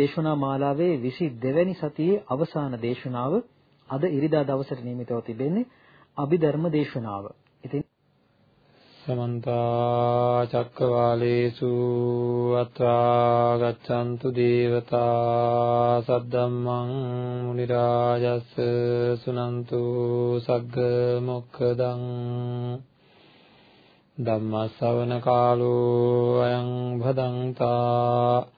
සදහැවතුනි මේ දේශනා මාලාවේ 22 වෙනි සතියේ අවසාන දේශනාව අද ඉරිදා දවසට නියමිතව තිබෙන්නේ අභිධර්ම දේශනාව. ඉතින් සමන්ත චක්කවාලේසු අත්‍රා ගච්ඡන්තු දේවතා සද්දම්මං මුනි රාජස් සුනන්තු සග්ග මොක්ඛදං ධම්මස්සවන කාලෝ අයං භදංතා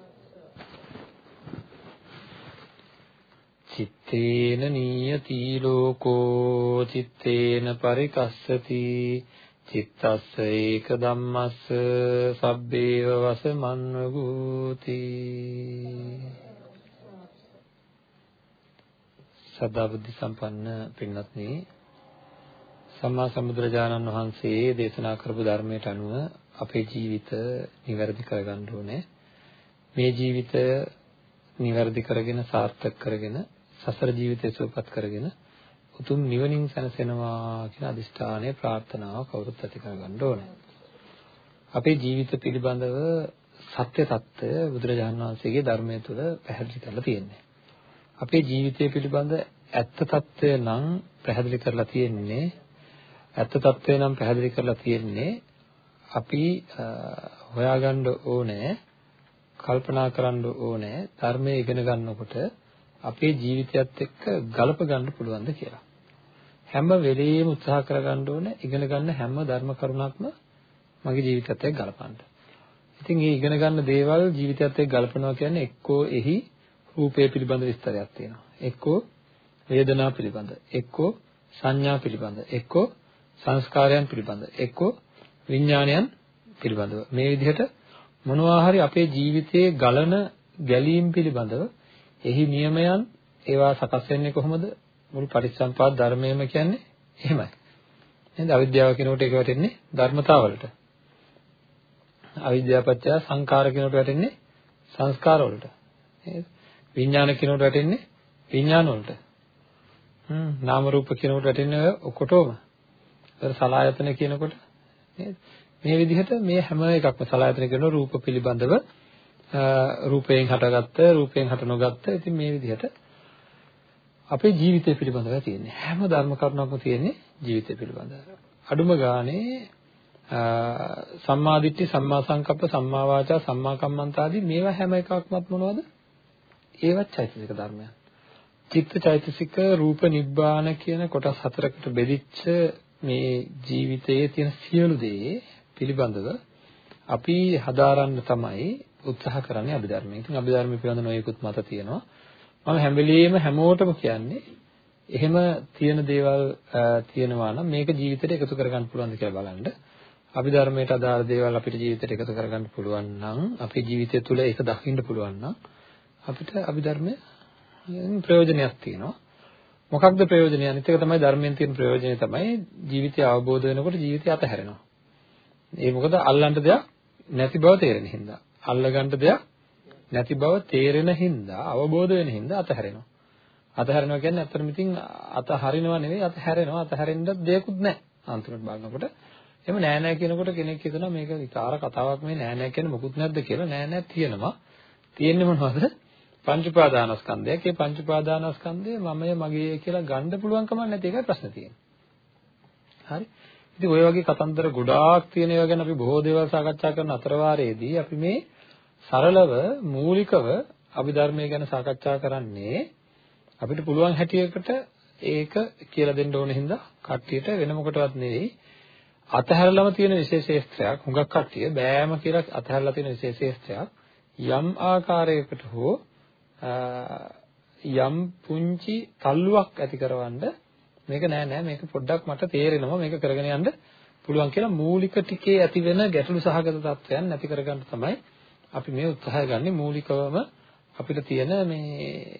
චිත්තේන නීයති ලෝකෝ චිත්තේන පරිකස්සති චිත්තස්ස ඒක ධම්මස්ස සබ්බේව වසමන්වගූති සදා බුද්ධ සම්පන්න පින්වත්නි සම්මා සම්බුදුරජාණන් වහන්සේ දේශනා කරපු ධර්මයට අනුව අපේ ජීවිත නිවැරදි කරගන්න ඕනේ. මේ ජීවිතය නිවැරදි කරගෙන සාර්ථක කරගෙන සසර ජීවිතය සුවපත් කරගෙන උතුම් නිවනින් සැනසෙනවා කියන අදිෂ්ඨානය ප්‍රාර්ථනාව කවුරුත් ඇති කරගන්න ඕනේ. අපේ ජීවිත පිළිබඳව සත්‍ය తত্ত্বය බුදුරජාණන් වහන්සේගේ ධර්මය තුළ පැහැදිලි කරලා තියෙනවා. අපේ ජීවිතය පිළිබඳ ඇත්ත తত্ত্বය නම් පැහැදිලි කරලා තියෙන්නේ ඇත්ත తত্ত্বය නම් පැහැදිලි කරලා තියෙන්නේ අපි හොයාගන්න ඕනේ කල්පනා කරන්න ඕනේ ධර්මය ඉගෙන ගන්නකොට අපේ ජීවිතයත් එක්ක ගලප ගන්න පුළුවන්ද කියලා. හැම වෙලෙම උත්සාහ කරගන්න ඕනේ ඉගෙන ගන්න හැම ධර්ම කරුණක්ම මගේ ජීවිතයත් එක්ක ගලපන්න. ඉතින් මේ ඉගෙන ගන්න දේවල් ජීවිතයත් එක්ක ගලපනවා කියන්නේ එක්කෝ එහි රූපය පිළිබඳ විස්තරයක් තියෙනවා. එක්කෝ වේදනා පිළිබඳ, එක්කෝ සංඥා පිළිබඳ, එක්කෝ සංස්කාරයන් පිළිබඳ එක්කෝ විඥානයන් පිළිබඳව මේ විදිහට මොනවා හරි අපේ ජීවිතයේ ගලන ගැලීම් පිළිබඳව එහි නියමයන් ඒවා සකස් වෙන්නේ කොහොමද? මුළු පටිච්චසම්පාද ධර්මයම කියන්නේ එහෙමයි. නේද? අවිද්‍යාව කියනකොට ඒක වැටෙන්නේ ධර්මතාවලට. අවිද්‍යාව පත්‍ය සංකාර කියනකොට වැටෙන්නේ සංස්කාර වලට. නේද? විඥාන කියනකොට වැටෙන්නේ විඥාන වලට. හ්ම්. නාම රූප කියනකොට වැටෙන්නේ ඔකොටම. ඒතර සලායතන කියනකොට නේද? මේ විදිහට මේ හැම එකක්ම සලායතන කියන රූප පිළිබඳව රූපයෙන් හටගත්ත රූපයෙන් හට නොගත්ත ඉතින් මේ විදිහට අපේ ජීවිතය පිළිබඳව තියෙන්නේ. හැම ධර්ම කරුණක්ම තියෙන්නේ ජීවිතය පිළිබඳව. අඩුම ගානේ සම්මාදිට්ඨි සම්මා සංකප්ප සම්මා වාචා සම්මා කම්මන්ත ආදී මේවා හැම එකක්මත් මොනවද? ඒවත් චෛතසික ධර්මයන්. චිත්ත චෛතසික රූප නිබ්බාන කියන කොටස් හතරකට බෙදිච්ච මේ ජීවිතයේ තියෙන සියලු දේ පිළිබඳව අපි හදාරන්න තමයි උත්සාහ කරන්නේ අභිධර්මයේ. ඉතින් අභිධර්මයේ පිළිබඳ නොයෙකුත් මත තියෙනවා. මම හැම වෙලෙම හැමෝටම කියන්නේ එහෙම තියෙන දේවල් තියෙනවා නම් මේක ජීවිතේට එකතු කරගන්න පුළුවන්ද කියලා බලන්න. අභිධර්මයට අදාළ දේවල් අපිට ජීවිතේට එකතු කරගන්න පුළුවන් නම් අපේ ජීවිතය තුළ ඒක දකින්න පුළුවන් නම් අපිට අභිධර්මයේ ප්‍රයෝජනයක් තියෙනවා. මොකක්ද ප්‍රයෝජනය? අනිත් එක තමයි ධර්මයෙන් තියෙන ප්‍රයෝජනය තමයි ජීවිතය අවබෝධ වෙනකොට ජීවිතය අතහැරෙනවා. ඒ මොකද අල්ලන්න දෙයක් නැති බව තේරෙන හින්දා. අල්ලගන්න දෙයක් නැති බව තේරෙන හින්දා අවබෝධ වෙන හින්දා අතහැරෙනවා. අතහැරෙනවා කියන්නේ අත්‍තරම ඉතින් අතහරිනවා නෙවෙයි අතහැරෙනවා. අතහැරෙන්න දෙයක්වත් නැහැ. අන්තිමට බලනකොට එහෙම නෑ නෑ කියනකොට කෙනෙක් හිතනවා මේක විකාර කතාවක් මේ නෑ නෑ කියන්නේ මොකුත් නැද්ද කියලා නෑ නෑ තියෙනවා. තියෙන්නේ මොනවද? පංච උපාදානස්කන්ධයක්. ඒ පංච උපාදානස්කන්ධය මමය මගේ කියලා ගන්න පුළුවන් කමක් නැති එකයි ප්‍රශ්නේ තියෙන්නේ. හරි. ඉතින් ওই වගේ කතන්දර ගොඩාක් තියෙන ඒවා ගැන අපි බොහෝ දේවල් සාකච්ඡා කරන අතරවාරයේදී අපි මේ සරලව මූලිකව අභිධර්මය ගැන සාකච්ඡා කරන්නේ අපිට පුළුවන් හැටියකට ඒක කියලා දෙන්න ඕන හින්දා කට්ටියට වෙන මොකටවත් නෙවෙයි. අතහැරලම තියෙන විශේෂේස්ත්‍රයක් හුඟක් කට්ටිය බෑම කියලා අතහැරලා තියෙන විශේෂේස්ත්‍රයක් යම් ආකාරයකට හෝ යම් පුංචි තල්ලුවක් ඇති කරවන්න මේක නෑ නෑ මේක පොඩ්ඩක් මට තේරෙනවා මේක කරගෙන යන්න පුළුවන් කියලා මූලික ටිකේ ඇති වෙන ගැටලු සහගත තත්ත්වයන් නැති කරගන්න තමයි අපි මේ උත්සාහය ගන්න මූලිකවම අපිට තියෙන මේ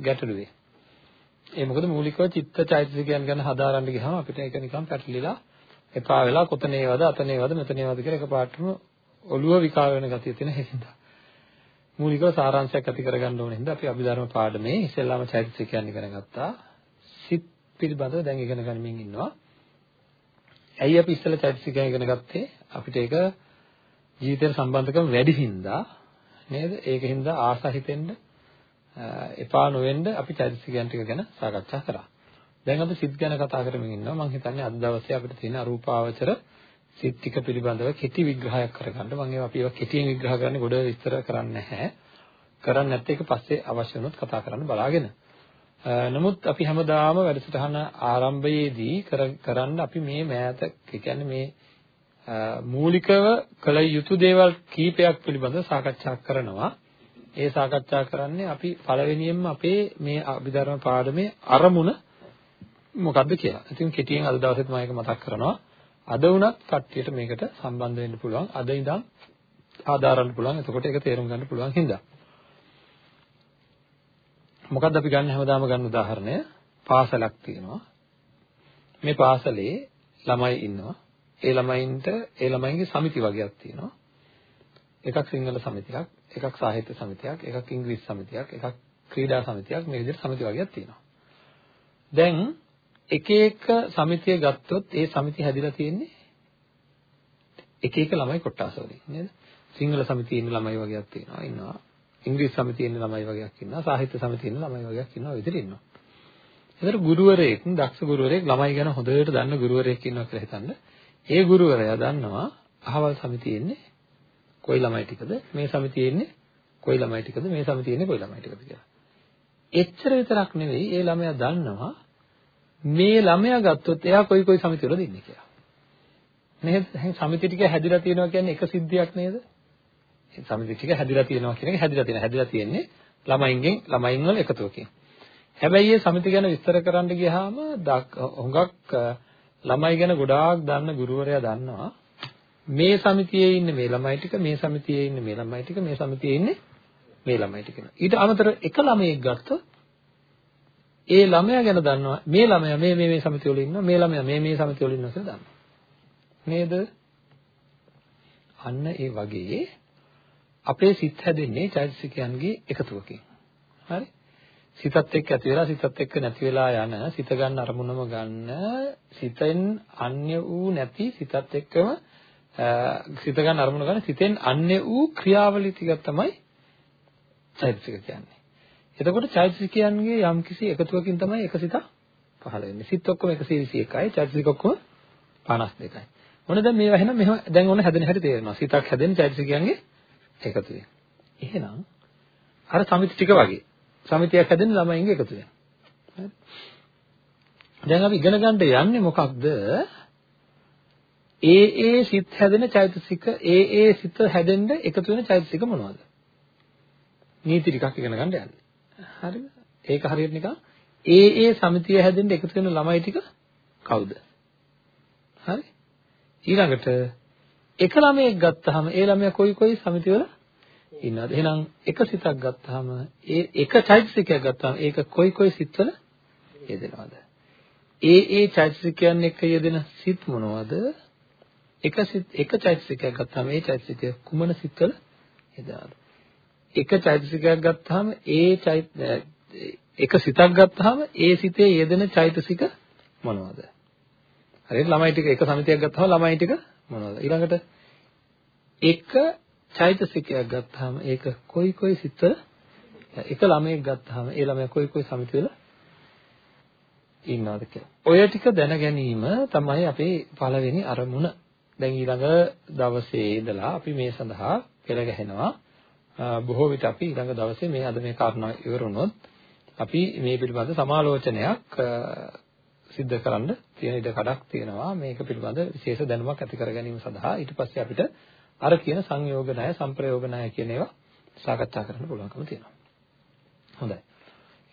ගැටලුවේ. ඒ මොකද මූලිකව චිත්ත චෛතසිකයන් ගැන හදාරන්න ගියාම අපිට ඒක නිකන් පැටලිලා එපා වෙලා කොතනේවද අතනේවද මෙතනේවද කියලා එකපාරටම ඔළුව විකාර වෙන ගතිය තියෙන හින්දා. මූලිකව සාරාංශයක් ඇති කරගන්න ඕන හින්දා අපි අභිධර්ම පාඩමේ ඉස්සෙල්ලාම චෛතසිකයන් ඉගෙන ගත්තා. සිත් පිළිබඳව දැන් ඉගෙන ගනිමින් ඉන්නවා. ඇයි අපි ඉස්සෙල්ලා චෛතසිකයන් ඉගෙන ගත්තේ? අපිට ඒක ජීවිතේට සම්බන්ධකම් වැඩි හින්දා නේද? ඒක හින්දා ආසා හිතෙන්න එපා නොවෙන්න අපි චෛතසිකයන් ටික ගැන සාකච්ඡා කරා. දැන් අපි සිත් ගැන කතා කරමින් ඉන්නවා. මම හිතන්නේ අද දවසේ අපිට තියෙන අරූපාවචර සිත් ටික පිළිබඳව කෙටි විග්‍රහයක් කරගන්න. මම ඒවා අපි ඒවා කෙටියෙන් විග්‍රහ කරන්නේ ගොඩ විස්තර කරන්නේ නැහැ. කරන්නේ නැත්නම් ඒක පස්සේ අවශ්‍ය වුණොත් කතා කරන්න බලාගෙන. නමුත් අපි හැමදාම වැඩසටහන ආරම්භයේදී කරන්න අපි මේ මෑත කියන්නේ මේ මූලිකව කළ යුතු දේවල් කීපයක් පිළිබඳව සාකච්ඡා කරනවා. ඒ සාකච්ඡා කරන්නේ අපි පළවෙනියෙන්ම අපේ මේ අභිධර්ම පාඩමේ අරමුණ මොකද්ද කියලා. ඉතින් කෙටියෙන් අද දවසේත් මම ඒක මතක් කරනවා. අද වුණත් කට්ටියට මේකට සම්බන්ධ වෙන්න පුළුවන්. අද ඉඳන් ආදාරන්න පුළුවන්. එතකොට ඒක තේරුම් ගන්න පුළුවන් හින්දා. මොකද්ද අපි ගන්න හැමදාම ගන්න උදාහරණය? පාසලක් තියෙනවා. මේ පාසලේ ළමයි ඉන්නවා. ඒ ළමයින්ට ඒ ළමයින්ගේ සමිති වගේක් තියෙනවා. එකක් සිංහල සමිතියක්, එකක් සාහිත්‍ය සමිතියක්, එකක් ඉංග්‍රීසි සමිතියක්, එකක් ක්‍රීඩා සමිතියක් මේ විදිහට සමිති වගේක් තියෙනවා. දැන් එක එක සමිතිය ගත්තොත් ඒ සමිතිය හැදිලා තියෙන්නේ එක එක ළමයි කොටස් වලින් නේද? සිංහල සමිතියේ ඉන්න ළමයි වගේක් තියෙනවා ඉන්නවා. ඉංග්‍රීසි සමිතියේ ඉන්න ළමයි වගේක් ඉන්නවා. සාහිත්‍ය සමිතියේ ඉන්න ළමයි වගේක් ඉන්නවා විදිහට ඉන්නවා. ඒතර ගුරුවරයෙක්, දක්ෂ ගුරුවරයෙක් ළමයි ගැන හොඳට දන්න ගුරුවරයෙක් ඉන්නවා කියලා හිතන්න. ඒ ගුරුවරයා දන්නවා අහවල් සමිතියේ ඉන්නේ කොයි ළමයි ටිකද මේ සමිතියේ ඉන්නේ කොයි ළමයි ටිකද මේ සමිතියේ ඉන්නේ කොයි ළමයි ටිකද කියලා. එච්චර විතරක් නෙවෙයි ඒ ළමයා දන්නවා මේ ළමයා ගත්තොත් එයා කොයි කොයි සමිතිවලද ඉන්නේ කියලා. නේද? දැන් සමිති ටික හැදිලා තියෙනවා කියන්නේ එක සිද්ධියක් නේද? ඒ සමිති ටික හැදිලා තියෙනවා කියන එක හැදිලා තියෙන. හැදිලා තියෙන්නේ ළමයින්ගෙන් ළමයින් වල එකතුවකින්. හැබැයි මේ සමිති ගැන විස්තර කරන්න ගියාම හුඟක් ළමයි ගැන ගොඩාක් දන්න ගුරුවරයා දන්නවා මේ සමිතියේ ඉන්න මේ ළමයි ටික මේ සමිතියේ ඉන්න මේ ළමයි ටික මේ සමිතියේ ඉන්නේ මේ ළමයි ටික. ඊට අමතරව එක ළමයෙක් ගත්තොත් ඒ ළමයා ගැන දන්නවා මේ ළමයා මේ මේ මේ සමිතිය වල ඉන්නවා මේ ළමයා මේ මේ සමිතිය වල ඉන්නවා කියලා දන්නවා. නේද? අන්න ඒ වගේ අපේ සිත් හැදෙන්නේ චෛතසිකයන්ගේ එකතුවකින්. හරි? සිතත් එක්ක ඇති වෙලා සිතත් එක්ක නැති වෙලා යන සිත ගන්න අරමුණම ගන්න සිතෙන් අන්‍ය වූ නැති සිතත් එක්කම සිත ගන්න අරමුණ ගන්න සිතෙන් අන්‍ය වූ ක්‍රියාවලිය ටික තමයි චෛතසික කියන්නේ. එතකොට චෛතසිකයන්ගේ යම්කිසි එකතුවකින් තමයි එක සිතක් පහළ වෙන්නේ. සිත් ඔක්කොම 121යි, චෛතසික ඔක්කොම 52යි. මොන දැන් මේවා එහෙනම් මෙහෙම දැන් ඔන්න හැදෙන හැටි තේරෙනවා. සිතක් හැදෙන චෛතසිකයන්ගේ එකතුවෙන්. එහෙනම් අර සමිති ටික වගේ සමිතියක් හැදෙන ළමයින්ගේ එකතුවෙන්. හරි. දැන් අපි ඉගෙන ගන්න යන්නේ මොකක්ද? ඒ ඒ සිත් හැදෙන චෛතසික ඒ ඒ සිත හැදෙන්න එකතු වෙන චෛතසික මොනවද? නීති ටිකක් ඉගෙන ගන්න යන්නේ. හරිද? ඒක හරියට නිකන් ඒ ඒ සමිතිය හැදෙන්න එකතු වෙන ළමයි ටික කවුද? හරි? ඊළඟට එක ළමයෙක් ගත්තාම ඒ ළමයා කොයි කොයි සමිතිවල ඉන්නවද? එහෙනම් එක සිතක් ගත්තාම ඒ එක චෛතසිකයක් ගත්තාම ඒක කොයි කොයි සිත්වල යෙදෙනවද? ඒ ඒ චෛතසිකයන් එක්ක යෙදෙන සිත් මොනවද? එක සිත් එක චෛතසිකයක් ගත්තාම ඒ චෛතසිකය කුමන සිත්වල යෙදෙනවද? එක චෛතසිකයක් ගත්තාම ඒ චෛත එක සිතක් ගත්තාම ඒ සිතේ යෙදෙන චෛතසික මොනවද? හරියට ළමයි ටික එක සමිතියක් ගත්තාම ළමයි ටික මොනවද? ඊළඟට එක චෛතසිකයක් ගත්තාම ඒක කොයි කොයි සිත්වල එක ළමයෙක් ගත්තාම ඒ ළමයා කොයි කොයි සමිතිවල ඉන්නවද කියලා. ඔය ටික දැන ගැනීම තමයි අපේ පළවෙනි අරමුණ. දැන් ඊළඟ දවසේ ඉඳලා අපි මේ සඳහා පෙළ ගැහෙනවා. බොහෝ විට අපි ඊළඟ දවසේ මේ අද මේ කාරණා ඉවර වුණොත් අපි මේ පිළිබඳ සමාලෝචනයක් සිද්ධ කරන්න තියෙන ඉඩ කඩක් තියෙනවා මේක පිළිබඳ විශේෂ දැනුමක් ඇති කර ගැනීම සඳහා ඊට පස්සේ අපිට අර කියන සංයෝග ණය සම්ප්‍රයෝග ණය කියන ඒවා සාකච්ඡා කරන්න පුළුවන්කම තියෙනවා. හොඳයි.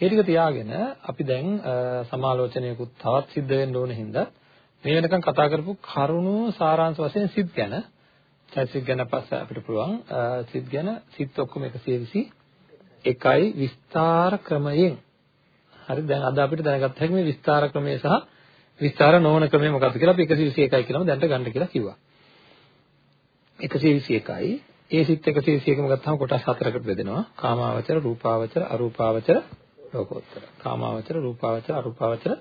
ඒ ටික තියාගෙන අපි දැන් සමාලෝචනයකුත් තවත් සිද්ධ වෙන්න ඕන හින්දා මේ වෙනකන් කතා කරපු කරුණු සාරාංශ වශයෙන් සිත් ගැන චෛතසික ගැන පස්සේ අපිට පුළුවන් සිත් ගැන සිත් ඔක්කොම 121යි විස්තර ක්‍රමයෙන්. හරි දැන් අද අපිට දැනගත්ත හැකි මේ විස්තර ක්‍රමය සහ විස්තර නොවන ක්‍රමය මොකක්ද කියලා අපි 121යි කියලාම දැනට ගන්න කියලා කිව්වා. 121යි ඒ සිත් 121ම ගත්තාම කොටස් හතරකට බෙදෙනවා කාමාවචර රූපාවචර අරූපාවචර ලෝකෝත්තර කාමාවචර රූපාවචර අරූපාවචර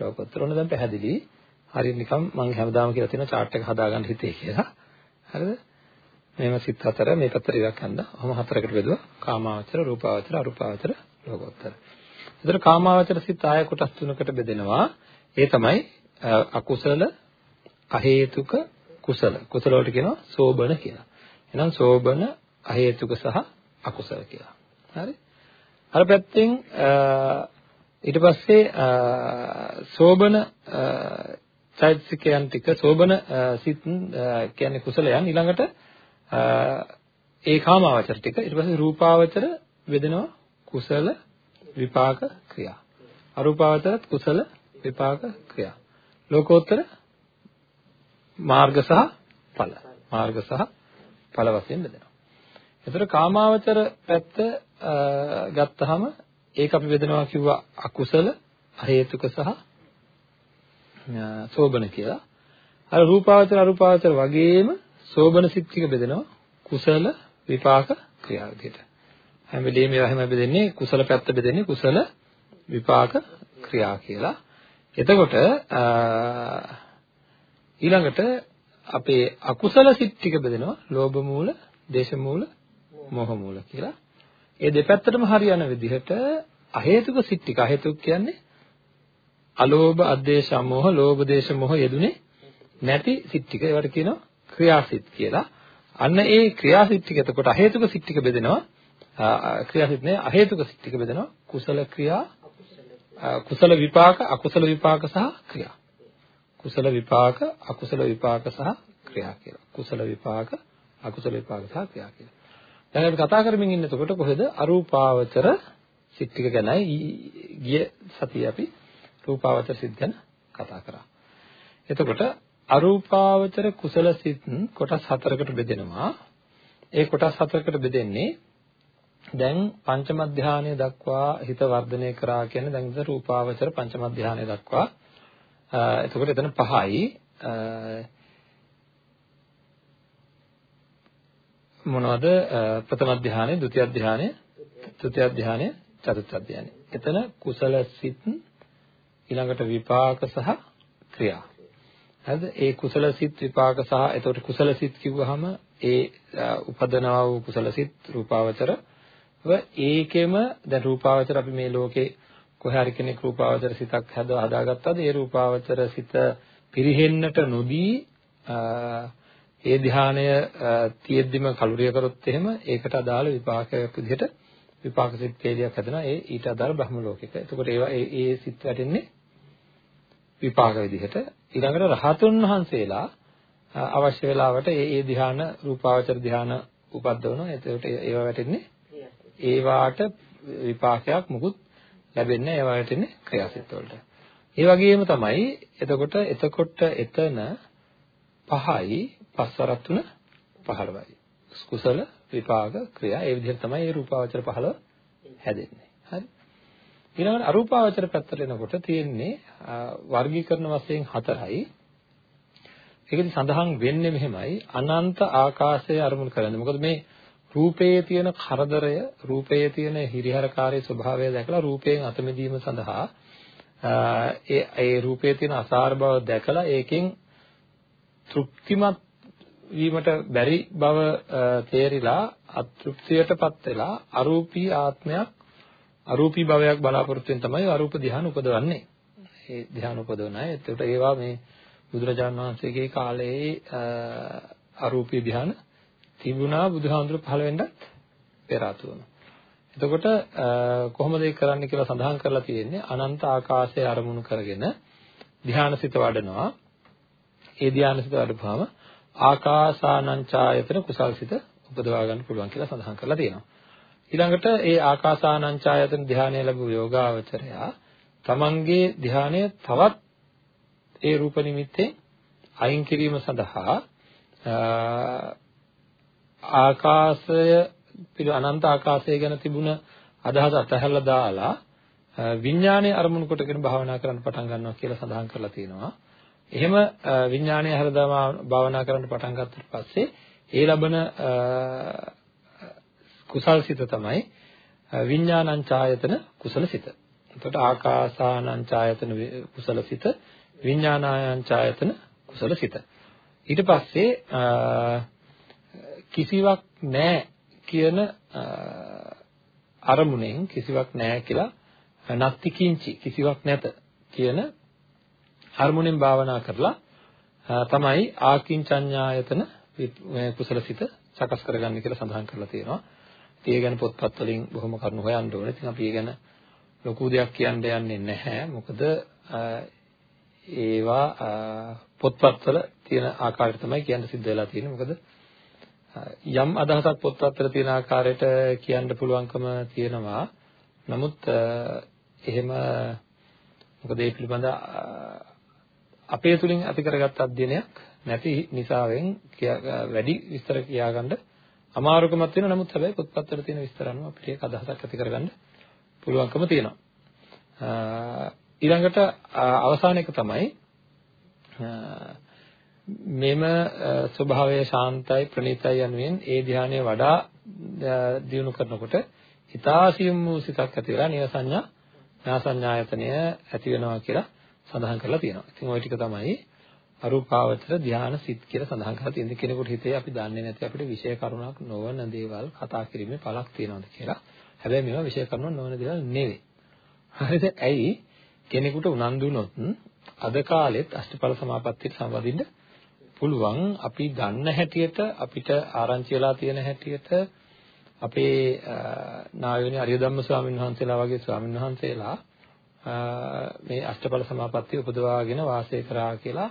ලෝකෝත්තර ඔන්න දැන් පැහැදිලි හරියට නිකන් මම හැමදාම කියලා තියෙන chart එක හදාගන්න හිතේ කියලා හරිද? මේව සිත් හතර මේ පැත්තට ඉවක් හන්දා. ඔහම හතරකට බෙදුවා. කාමාවචර, රූපාවචර, අරූපාවචර, ලෝකෝත්තර. ඒතර කාමාවචර සිත් ආය කොටස් තුනකට බෙදෙනවා. ඒ තමයි අකුසල, අහේතුක, කුසල. කුසල වලට කියනවා සෝබන කියලා. එහෙනම් සෝබන, අහේතුක සහ අකුසල කියලා. හරි? අර පැත්තෙන් ඊට පස්සේ සෝබන චෛතසිකයන් ටික සෝබන සිත් කියන්නේ කුසලයන් ඊළඟට ඒ කාමාවචර ටික ඊට පස්සේ රූපාවචර වෙදෙනවා කුසල විපාක ක්‍රියා අරූපාවචරත් කුසල විපාක ක්‍රියා ලෝකෝත්තර මාර්ග සහ ඵල මාර්ග සහ ඵල වශයෙන් බෙදෙනවා එතකොට කාමාවචර පැත්ත ගත්තාම ඒක අපි බෙදනවා කිව්වා අකුසල අහේතුක සහ සෝබන කියලා. අර රූපාවචර අරූපාවචර වගේම සෝබන සිත් ටික බෙදෙනවා කුසල විපාක ක්‍රියා විදිහට. හැම වෙලේම ඒවා හැම බෙදෙන්නේ කුසල පැත්ත බෙදෙන්නේ කුසල විපාක ක්‍රියා කියලා. එතකොට ඊළඟට අපේ අකුසල සිත් ටික බෙදෙනවා ලෝභ මූල, දේශ මූල, මෝහ මූල කියලා. ඒ දෙපැත්තටම හරියන විදිහට අහේතුක සිත් ටික අහේතුක කියන්නේ අලෝභ, අද්වේෂ, අමෝහ, ලෝභ, දේශ, මොහ යෙදුනේ නැති සිත් ටික ඒවට කියනවා ක්‍රියාසිත කියලා. අන්න ඒ ක්‍රියාසිත ටික එතකොට අහේතුක සිත් ටික බෙදෙනවා. ක්‍රියාසිත නේ අහේතුක සිත් ටික බෙදෙනවා කුසල ක්‍රියා කුසල විපාක අකුසල විපාක සහ ක්‍රියා. කුසල විපාක අකුසල විපාක සහ ක්‍රියා කියලා. කුසල විපාක අකුසල විපාක සහ ක්‍රියා කියලා. දැන් අපි කතා කරමින් ඉන්න එතකොට කොහෙද අරූපාවචර සිත් ටික ගැනයි ගිය සතියේ අපි රූපාවචර සිත් ගැන කතා කරා. එතකොට අරූපාවචර කුසල සිත් කොටස් හතරකට බෙදෙනවා. ඒ කොටස් හතරකට බෙදෙන්නේ දැන් පංචම ධානය දක්වා හිත වර්ධනය කරා කියන්නේ දැන් ඉතින් රූපාවචර පංචම ධානය දක්වා එතකොට එතන පහයි මොනවද ප්‍රථම ධානය, ဒုတိ ය ධානය, තෘතිය ධානය, චතුර්ථ ධානය. එතන කුසල සිත් ඊළඟට විපාක සහ ක්‍රියා. හරිද? ඒ කුසල සිත් විපාක සහ එතකොට කුසල සිත් කිව්වහම ඒ උපදනවා වූ කුසල සිත් රූපාවචර ඒකෙම දැන් රූපාවචර අපි මේ ලෝකේ කොහේ හරි කෙනෙක් රූපාවචර සිතක් හදා හදාගත්තද? ඒ රූපාවචර සිත පිරිහෙන්නට නොදී ඒ ධානය තියෙද්දිම කලුරිය කරොත් එහෙම ඒකට අදාළ විපාකයක් විදිහට විපාක සිත් වේලියක් හදනවා. ඒ ඊට අදාළ බ්‍රහ්ම ලෝකෙක. එතකොට ඒවා ඒ ඒ සිත් වැටෙන්නේ විපාක විදිහට. ඊළඟට රහතුන් වහන්සේලා අවශ්‍ය වෙලාවට ඒ ඒ ධ්‍යාන රූපාවචර ධ්‍යාන උපද්දවනවා. එතකොට ඒවා වැටෙන්නේ ඒවාට විපාකයක් මුකුත් ලැබෙන්නේ ඒවා වැටෙන්නේ ක්‍රියාසිත වලට. ඒ වගේම තමයි එතකොට එතකොට එතන පහයි පස්වරක් තුන 15යි කුසල විපාක ක්‍රියා ඒ විදිහට තමයි මේ රූපාවචර 15 හැදෙන්නේ. හරි. ඊළඟට අරූපාවචර පැත්තට එනකොට තියෙන්නේ වර්ගීකරණ වශයෙන් හතරයි. ඒකෙදි සඳහන් වෙන්නේ මෙහෙමයි. අනන්ත ආකාශය අරමුණු කරන්නේ. මොකද මේ රූපයේ තියෙන කරදරය, රූපයේ තියෙන හිරිහරකාරී ස්වභාවය දැකලා රූපයෙන් අත මිදීම සඳහා ඒ ඒ රූපයේ තියෙන අසාර බව දැකලා ඒකෙන් තෘප්තිමත් වීමට බැරි බව තේරිලා අතෘප්තියටපත් වෙලා අරූපී ආත්මයක් අරූපී භවයක් බලාපොරොත්තු වෙන තමයි අරූප ධ්‍යාන උපදවන්නේ. ඒ ධ්‍යාන උපදවන අය. එතකොට ඒවා මේ බුදුරජාණන් වහන්සේගේ කාලයේ අරූපී ධ්‍යාන තිබුණා බුදුහාමුදුරු පහළ වෙන්නත් පෙර ආතුවම. එතකොට කොහොමද ඒක කරන්න කියලා සඳහන් කරලා තියෙන්නේ අනන්ත ආකාශය අරමුණු කරගෙන ධ්‍යානසිත වඩනවා. ඒ ධ්‍යානසිත වඩපුවාම ආකාසානංචායතන කුසල්සිත උපදවා ගන්න පුළුවන් කියලා සඳහන් කරලා තියෙනවා. ඊළඟට ඒ ආකාසානංචායතන ධානය ලැබුව යෝගාවචරයා තමන්ගේ ධානය තවත් ඒ රූප නිමිත්තේ අයින් කිරීම සඳහා ආකාශය පිළි අනන්ත ආකාශය ගැන තිබුණ අදහස අතහැරලා දාලා විඥානයේ අරමුණු කොටගෙන භාවනා කරන්න පටන් ගන්නවා කියලා සඳහන් කරලා තියෙනවා. එහෙම විඥානය හැරදාම භාවනා කරන්න පටන් ගත්තට පස්සේ ඒ ලබන කුසල්සිත තමයි විඥානං ඡායතන කුසලසිත. එතකොට ආකාසානං ඡායතන කුසලසිත විඥානායං ඡායතන කුසලසිත. ඊට පස්සේ කිසිවක් නැහැ කියන අරමුණෙන් කිසිවක් නැහැ කියලා නත්ති කිංචි කිසිවක් නැත කියන අරමුණෙන් භාවනා කරලා තමයි ආකින්චඤ්ඤායතන කුසලසිත සකස් කරගන්න කියලා සඳහන් කරලා තියෙනවා. ඒ ගැන පොත්පත් වලින් බොහොම කරුණු හොයන්න ඕනේ. ඉතින් අපි ඒ ගැන ලොකු දෙයක් කියන්න යන්නේ නැහැ. මොකද ඒවා පොත්පත්වල තියෙන ආකාරයට තමයි කියන්න සිද්ධ වෙලා තියෙන්නේ. මොකද යම් අදහසක් පොත්පත්වල තියෙන ආකාරයට කියන්න පුළුවන්කම තියෙනවා. නමුත් එහෙම මොකද ඒ පිළිබඳ අපේ තුලින් ඇති කරගත් අධ්‍යයනයක් නැති නිසාවෙන් වැඩි විස්තර කියාගන්න අමාරුකමක් තියෙනවා. නමුත් හැබැයි පොත්පත්වල තියෙන විස්තර අනුව අපිට ඒක අදහසක් ඇති කරගන්න පුළුවන්කම තියෙනවා. ඊළඟට අවසාන එක තමයි මෙම ස්වභාවය ශාන්තයි ප්‍රණීතයි යනුවෙන් ඒ ධානය වඩා දියුණු කරනකොට හිතාසියම් වූ සිතක් ඇති වෙලා නිය සංඥා ඥා සංඥායතනය ඇති වෙනවා කියලා සඳහන් කරලා තියෙනවා. ඉතින් ওই ටික තමයි අරූපාවචර ධාන සිත් කියලා සඳහන් කරලා තියෙන්නේ. කෙනෙකුට හිතේ අපි දන්නේ නැති අපිට විශේෂ කරුණක් නොවන දේවල් කතා කිරීමේ පළක් තියෙනවද කියලා. හැබැයි මේවා විශේෂ කරුණක් නොවන දේවල් නෙවෙයි. හරිද? ඇයි කෙනෙකුට උනන්දු වුණොත් අද කාලෙත් අෂ්ටඵල සමාපත්තියට සම්බන්ධින්න පුළුවන් අපි දන්න හැටියට අපිට ආරංචි වෙලා තියෙන හැටියට අපේ නායෝනි අරියධම්ම ස්වාමීන් වහන්සේලා වගේ ස්වාමීන් වහන්සේලා මේ අෂ්ටඵල සමාපත්තිය උපදවාගෙන වාසය කරා කියලා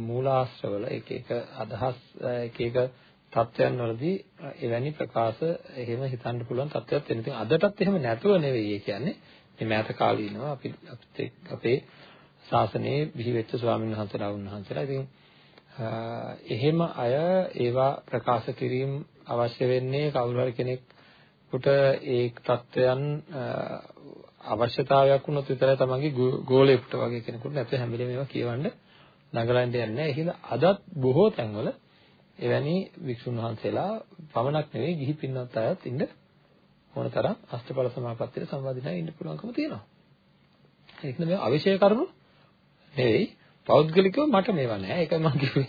මූලාශ්‍රවල එක එක අදහස් එක එක තත්ත්වයන් වලදී එවැනි ප්‍රකාශ එහෙම හිතන්න පුළුවන් තත්ත්වයක් වෙන. ඉතින් අදටත් එහෙම නැතුව නෙවෙයි ඒ කියන්නේ මේ මෑත කාලීනව අපි අපේ ශාසනයේ බිහි වෙච්ච ස්වාමීන් වහන්සේලා වුණහන්සේලා. ඉතින් එහෙම අය ඒවා ප්‍රකාශ කිරීම අවශ්‍ය වෙන්නේ කවුරු හරි කෙනෙකුට ඒ තත්ත්වයන් අවශ්‍යතාවයක් වුණොත් විතරයි තමන්ගේ ගෝලයකට වගේ කෙනෙකුට නැත්නම් හැම වෙලේම ඒවා කියවන්න නගලන්න යන්නේ නැහැ. ඒකද අදත් බොහෝ තැන්වල එවැනි වික්ෂුන් වහන්සේලා පමණක් නෙවෙයි ගිහි පින්වත් අයත් ඉන්න ඕන තරම් අෂ්ටඵල සමාපත්තියට සම්බන්ධලා ඉන්න පුළුවන්කම තියෙනවා. ඒක නෙමෙයි අවිශේෂ කරුණු නෙවෙයි. පෞද්ගලිකව මට මේවා නැහැ. ඒකයි මම කිව්වේ.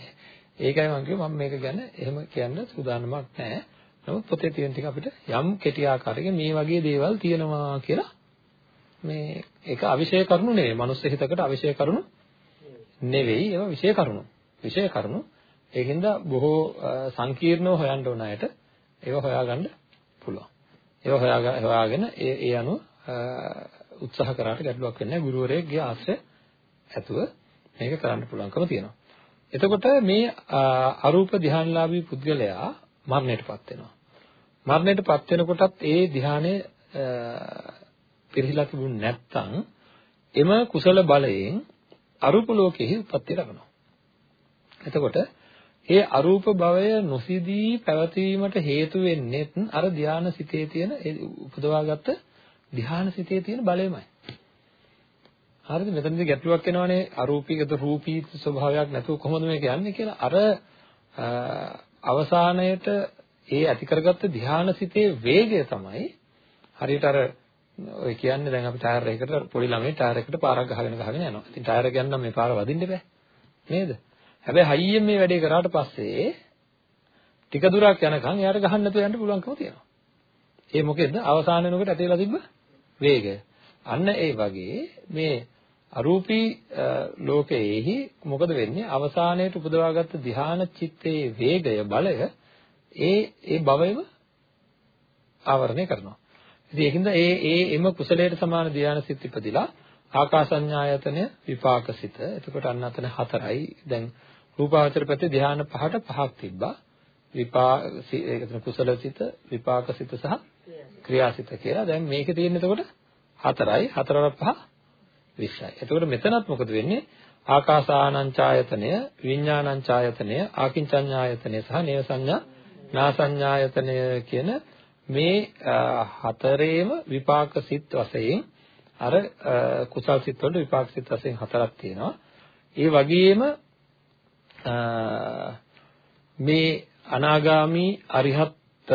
ඒකයි මම කිව්වේ මම මේක ගැන එහෙම කියන්න සූදානමක් නැහැ. නමුත් පොතේ තියෙන ටික අපිට යම් කෙටි ආකාරයකින් මේ වගේ දේවල් තියෙනවා කියලා මේ ඒක අවිශේෂ කරුණු නෙවෙයි. මනුස්ස හිතකට අවිශේෂ කරුණු නෙවෙයි. ඒවා විශේෂ කරුණු. විශේෂ කරුණු. ඒකින්ද බොහෝ සංකීර්ණව හොයන්න ඕන අයට ඒවා හොයාගන්න පුළුවන්. ඒවා හොයා හොයාගෙන ඒ ඒ අනුව උත්සාහ කරාට ගැටලුවක් වෙන්නේ නැහැ. ගුරුවරයෙක්ගේ ආශ්‍රය ඇතුව මේක කරන්න පුළුවන්කම තියෙනවා. එතකොට මේ අරූප ධානලාභී පුද්ගලයා මරණයටපත් වෙනවා. මරණයටපත් වෙනකොටත් ඒ ධානය පිරිහිලා තිබුණ නැත්නම් එම කුසල බලයෙන් අරූප ලෝකෙහි උපත්ති ලබනවා. එතකොට ඒ අරූප භවය නොසිදී පැවතීමට හේතු වෙන්නේ අර ධාන සිතේ තියෙන උපදවාගත්ත ධාන සිතේ තියෙන බලයමයි. හරිද මෙතනදී ගැටලුවක් එනවනේ අරූපීගත රූපී ස්වභාවයක් නැතුව කොහොමද මේක යන්නේ කියලා අර අවසානයේට ඒ ඇති කරගත්ත ධාන සිතේ වේගය තමයි හරියට අර ඔය කියන්නේ දැන් අපි ටයර් එකකට පොඩි ළමයි ටයර් එකට පාරක් ගහගෙන ගහගෙන යනවා. ඉතින් ටයර් එක යනනම් මේ පාර වදින්න බෑ. නේද? හැබැයි හයියෙන් මේ වැඩේ කරාට පස්සේ ටික දුරක් යනකම් එයාට ගහන්න නැතුව යන්න පුළුවන්කම තියෙනවා. ඒ මොකෙද්ද? අවසාන වෙනකොට ඇතිලා තිබ්බ වේගය. අන්න ඒ වගේ මේ අරූපී ලෝකයේහි මොකද වෙන්නේ? අවසානයේට උපදවාගත්ත ධ්‍යාන චිත්තයේ වේගය බලය ඒ ඒ භවයම ආවරණය කරනවා. ඉතින් ඒකින්ද ඒ ඒ එම කුසලයට සමාන ධ්‍යාන සිත් ඉපදිලා ආකාසඤ්ඤායතන විපාකසිත. එතකොට අන්න අතන හතරයි. දැන් රූපාවචර පැත්තේ ධ්‍යාන පහට පහක් තිබ්බා. විපාක ඒකතන කුසලසිත, විපාකසිත සහ ක්‍රියාසිත කියලා. දැන් මේකේ තියෙන එතකොට හතරයි. හතරවර පහ 20යි. එතකොට මෙතනත් මොකද වෙන්නේ? ආකාසානංචායතනය, විඥානංචායතනය, ආකින්චඤ්ඤායතනය සහ නේව සංඥා නාසඤ්ඤායතනය කියන මේ හතරේම විපාක සිත් වශයෙන් අර කුසල් සිත් වලට විපාක සිත් වශයෙන් හතරක් තියෙනවා. ඒ වගේම මේ අනාගාමි අරිහත්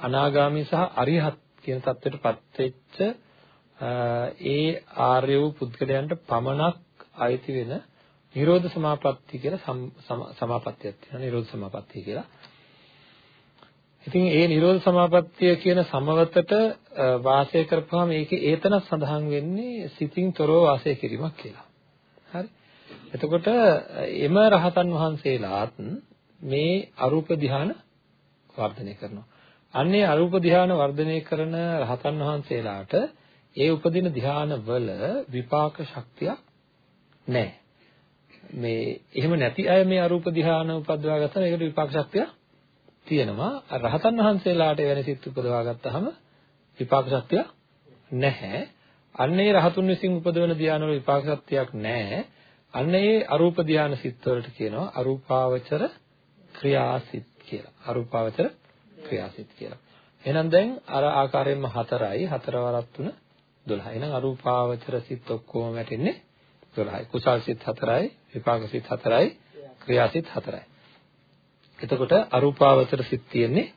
අනාගාමි සහ අරිහත් කියන தත්ත්වයටපත් වෙච්ච ඒ ආර්ය වූ පුද්ගලයන්ට පමණක් අයිති වෙන නිරෝධ සමාපatti කියලා සමාපත්තියක් තියෙනවා නිරෝධ සමාපත්තිය කියලා. ඉතින් ඒ නිරෝධ සමාපත්තිය කියන සමවතට වාසය කරපුවාම ඒකේ ඒතන සඳහන් වෙන්නේ සිතින් තොරව වාසය කිරීමක් කියලා. හරි. එතකොට එම රහතන් වහන්සේලාත් මේ අරූප ධ්‍යාන වර්ධනය කරනවා. අන්නේ අරූප ධ්‍යාන වර්ධනය කරන රහතන් වහන්සේලාට ඒ උපදින ධ්‍යාන වල විපාක ශක්තිය නැහැ. මේ එහෙම නැති අය මේ අරූප ධ්‍යාන උපදවා ගත්තාම ඒකට විපාක ශක්තිය තියෙනවා. රහතන් වහන්සේලාට එවැනි සිත් උපදවා ගත්තාම විපාක ශක්තිය නැහැ. අන්නේ රහතුන් විසින් උපදවන ධ්‍යාන වල විපාක ශක්තියක් නැහැ. අන්නේ අරූප ධ්‍යාන සිත් වලට කියනවා අරූපාවචර ක්‍රියාසිත කියලා. අරූපාවචර ක්‍රියාසිත කියලා. එහෙනම් දැන් අර ආකාරයෙන්ම හතරයි හතර වරක් තුන 12. එහෙනම් අරූපාවචර සිත් ඔක්කොම වැටෙන්නේ 12යි. කුසල් සිත් 4යි, විපාක සිත් 4යි, ක්‍රියා සිත් 4යි. එතකොට අරූපාවචර සිත් තියෙන්නේ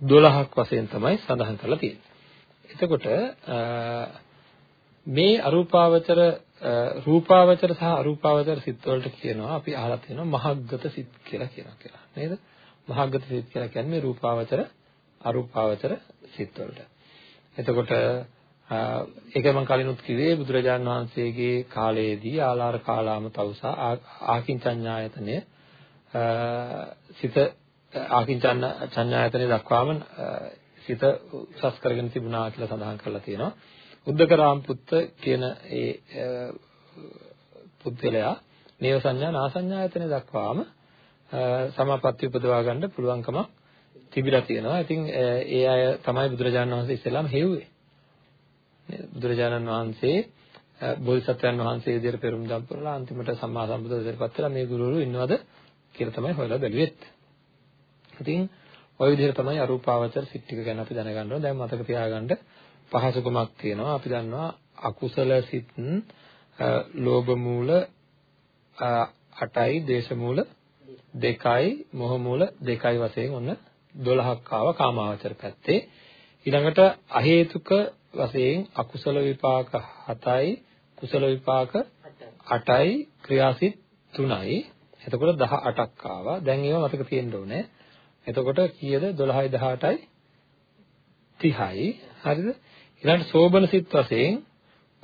12ක් වශයෙන් තමයි සඳහන් කරලා තියෙන්නේ. එතකොට මේ අරූපාවචර රූපාවචර සහ අරූපාවචර සිත් වලට කියනවා අපි අහලා තියෙනවා මහග්ගත සිත් කියලා කියනවා කියලා නේද? මහග්ගත සිත් කියලා කියන්නේ රූපාවචර අරූපාවචර සිත් වලට. එතකොට ඒක මම කලිනුත් කිව්වේ බුදුරජාන් වහන්සේගේ කාලයේදී ආලාර කාලාම තවුසා ආකින්චඤ්ඤායතනය සිත ආකින්චඤ්ඤ චඤ්ඤායතනය දක්වාම සිත උසස් කරගෙන තිබුණා කියලා සඳහන් කරලා තියෙනවා. උද්දකරාම් පුත්ත කියන ඒ පුද්ගලයා නේව සංඥා නාසඤ්ඤායතනය දක්වාම සමාපatti උපදවා ගන්න පුළුවන්කම තිබිලා තියෙනවා. ඉතින් ඒ අය තමයි බුදුරජාණන් වහන්සේ ඉස්සෙල්ලාම හෙව්වේ. බුදුරජාණන් වහන්සේ බෝධිසත්වයන් වහන්සේ විදිහට පෙරම් දම්පරලා අන්තිමට සම්මා සම්බුද්ධත්වයට පත් වෙලා මේ ගුරුවරු ඉන්නවද කියලා තමයි හොයලා බැලුවෙත්. ඉතින් ওই විදිහට තමයි අරූපාවචර සිත් ටික ගැන අපි දැනගන්න ඕනේ. දැන් මතක තියාගන්න පහසුකමක් තියෙනවා. අපි දන්නවා අකුසල සිත් ලෝභ මූල 8යි, දේශ මූල 2යි, මොහ මූල 2යි වශයෙන් ඔන්න 12ක් ආව කාමාවචර පැත්තේ. ඊළඟට අහේතුක වශයෙන් අකුසල විපාක 7යි කුසල විපාක 8යි ක්‍රියාසිත 3යි එතකොට 18ක් ආවා. දැන් ඒවා මතක තියෙන්න ඕනේ. එතකොට කීයද? 12යි 18යි 30යි හරිද? ඊළඟට සෝබන සිත් වශයෙන්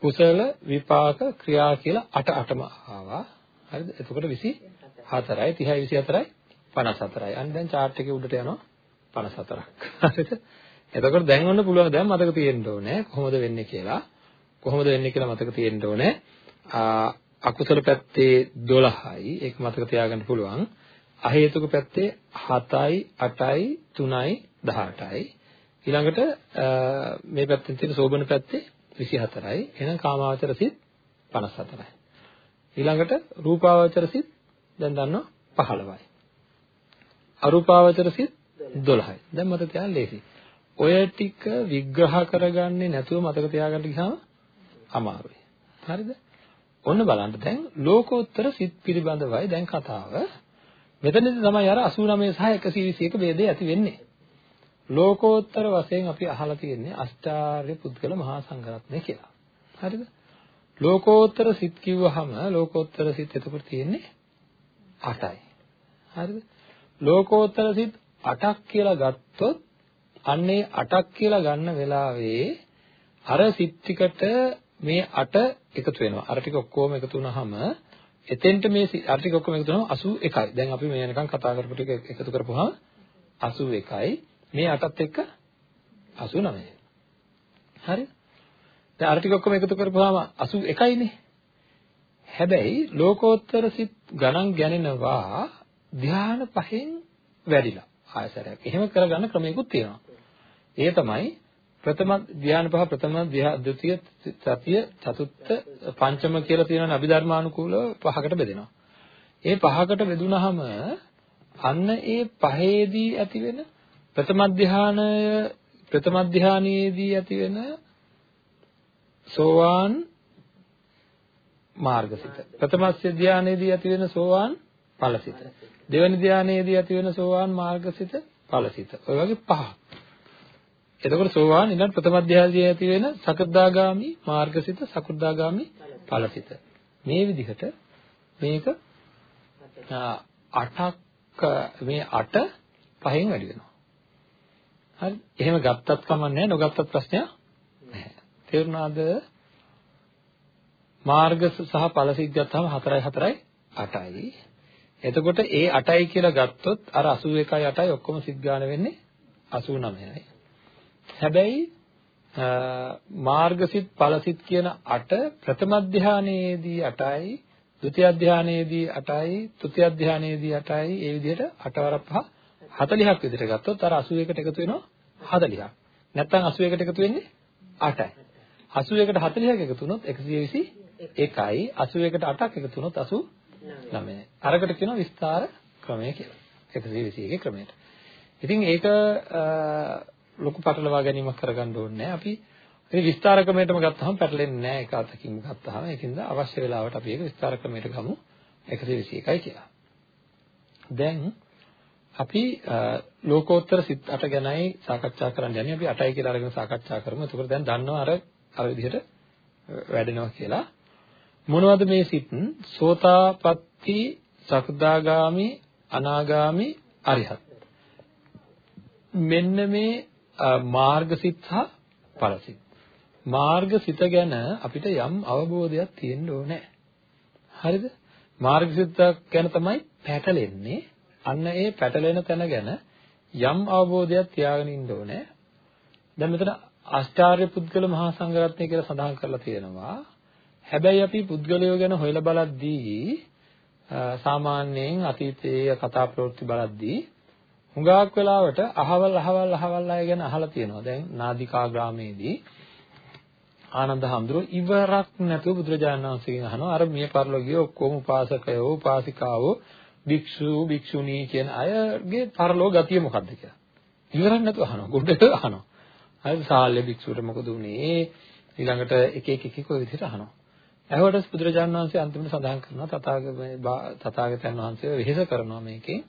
කුසල විපාක ක්‍රියා කියලා 8 8ම ආවා. හරිද? එතකොට 24යි 30යි 24යි 54යි අන්න දැන් chart එකේ උඩට යනවා. 54ක් හරිද? එතකොට දැන් ඔන්න පුළුවන් දැන් මතක තියෙන්න ඕනේ කොහොමද වෙන්නේ කියලා. කොහොමද වෙන්නේ කියලා මතක තියෙන්න ඕනේ. අකුසල පැත්තේ 12යි ඒක මතක තියාගන්න පුළුවන්. අහේතුක පැත්තේ 7යි 8යි 3යි 18යි. ඊළඟට මේ පැත්තෙන් තියෙන සෝබන පැත්තේ 24යි. එහෙනම් කාමාවචර සිත් 54යි. ඊළඟට රූපාවචර සිත් දැන් දන්නවා 15යි. අරූපාවචර සිත් 12යි. දැන් මතක තියාගන්න ලේසියි. ඔය ටික විග්‍රහ කරගන්නේ නැතුව මතක තියාගන්න ගියාම අමාරුයි. හරිද? ඔන්න බලන්න දැන් ලෝකෝත්තර සිත් පිළිබඳවයි දැන් කතාව. මෙතනදී තමයි අර 89 සහ 121 ભેදේ ඇති වෙන්නේ. ලෝකෝත්තර වශයෙන් අපි අහලා තියෙන්නේ අෂ්ටාර්ය පුද්ගල මහා සංඝරත්නය කියලා. හරිද? ලෝකෝත්තර සිත් කිව්වහම ලෝකෝත්තර සිත් එතකොට තියෙන්නේ 8යි. හරිද? ලෝකෝත්තර සිත් 8ක් කියලා ගත්තොත් අන්නේ 8ක් කියලා ගන්න වෙලාවේ අර සිත් ටිකට මේ 8 එකතු වෙනවා. අර ටික ඔක්කොම එකතු වුනහම එතෙන්ට මේ අර ටික ඔක්කොම එකතු වෙනවා 81යි. දැන් අපි මේ වෙනකන් කතා කරපු ටික එකතු කරපුවාම 81යි. මේ 8ත් එක්ක 89. හරි? දැන් අර ටික ඔක්කොම එකතු කරපුවාම 81යිනේ. හැබැයි ලෝකෝත්තර සිත් ගණන් ගණනවා ධ්‍යාන පහෙන් වැඩිලා ආයසරයක්. එහෙම කරගන්න ක්‍රමයකුත් තියෙනවා. ඒ තමයි ප්‍රථම ධ්‍යාන පහ ප්‍රථම ද්විතීය තතිය චතුත්ථ පංචම කියලා තියෙනවනේ අභිධර්මානුකූලව පහකට බෙදෙනවා. ඒ පහකට බෙදුනහම අන්න ඒ පහේදී ඇති වෙන ප්‍රථම ධ්‍යානය ප්‍රථම ධ්‍යානයේදී ඇති වෙන සෝවාන් මාර්ගසිත. ප්‍රථම ධ්‍යානයේදී ඇති වෙන සෝවාන් ඵලසිත. දෙවැනි ධ්‍යානයේදී ඇති වෙන සෝවාන් මාර්ගසිත ඵලසිත. ඔය වගේ පහක්. එතකොට සෝවාන් ඊළඟ ප්‍රථම ධ්‍යානයේ ඇති වෙන සකදාගාමි මාර්ගසිත සකදාගාමි ඵලසිත. මේ විදිහට මේක අටක්. මේ අට පහෙන් වැඩි වෙනවා. හරි. එහෙම ගත්තත් කමන්නේ නොගත්තත් ප්‍රශ්නයක් නැහැ. තේරුණාද? මාර්ග සහ ඵලසිත ගත්තාම 4යි 4යි 8යි එතකොට ඒ 8යි කියලා ගත්තොත් අර 81යි 8යි ඔක්කොම සිත් ගන්න වෙන්නේ 89යි හැබැයි මාර්ගසිත ඵලසිත කියන 8 ප්‍රථම ධානයේදී 8යි ဒုတိ ය ධානයේදී 8යි තෘතිය ධානයේදී 8යි ඒ විදිහට 8 වර 5 40ක් විදිහට ගත්තොත් අර 81කට එකතු වෙනවා 40ක් නැත්නම් 81කට එකතු වෙන්නේ 8යි 81කට 40ක් එකතු වුණොත් 121යි 81කට 8ක් එකතු වුණොත් 89යි අරකට කියනවා විස්තර ක්‍රමය කියලා. 121 ක්‍රමයට. ඉතින් ඒක ලොකු පටලවා ගැනීමක් කරගන්න ඕනේ නැහැ. අපි ඉතින් විස්තර ක්‍රමයටම ගත්තාම පැටලෙන්නේ නැහැ එක අතකින් ගත්තාම. ඒකින්ද අවශ්‍ය වෙලාවට අපි ඒක විස්තර ක්‍රමයට ගමු 121යි කියලා. දැන් අපි ලෝකෝත්තර සිත් 8 ගැනයි සාකච්ඡා කරන්න යන්නේ. අපි 8යි කියලා අරගෙන සාකච්ඡා කරමු. එතකොට දැන් දන්නවා අර අර විදිහට වැඩෙනවා කියලා. මොනවද මේ සිත්? සෝතාපට්ටි, සකදාගාමි, අනාගාමි, අරිහත්. මෙන්න මේ මාර්ගසිත සහ ඵලසිත. මාර්ගසිත ගැන අපිට යම් අවබෝධයක් තියෙන්න ඕනේ. හරිද? මාර්ගසිත ගැන තමයි පැටලෙන්නේ. අන්න ඒ පැටලෙන තැන ගැන යම් අවබෝධයක් තියාගෙන ඉන්න ඕනේ. දැන් මෙතන අෂ්ටාර්ය පුද්ගල මහා සංඝරත්නය කියලා සඳහන් කරලා තියෙනවා. හැබැයි අපි පුද්ගලයෝ ගැන හොයලා බලද්දී සාමාන්‍යයෙන් අතීතයේ කතා ප්‍රවෘත්ති බලද්දී හුඟක් වෙලාවට අහවල් අහවල් අහවල් අය ගැන අහලා තියෙනවා. දැන් නාදිකා ග්‍රාමයේදී ආනන්ද හඳුරෝ ඉවරක් නැතුව බුදුරජාණන් වහන්සේගෙන් අහනවා අර මිය පරලෝකීය ඔක්කොම උපාසකයෝ උපාසිකාවෝ භික්ෂු භික්ෂුණී කියන අයගේ පරලෝක ගතිය මොකක්ද කියලා. ඉවරක් නැතුව අහනවා. ගොඩට අහනවා. හරිද? සාල්‍ය භික්ෂුවට මොකද උනේ? ඊළඟට එක එක එක එක ඔය විදිහට අහනවා. එහුවට බුදුරජාණන් වහන්සේ අන්තිමට සඳහන් කරනවා තථාගතයන් වහන්සේ වෙහෙස කරනවා මේකේ.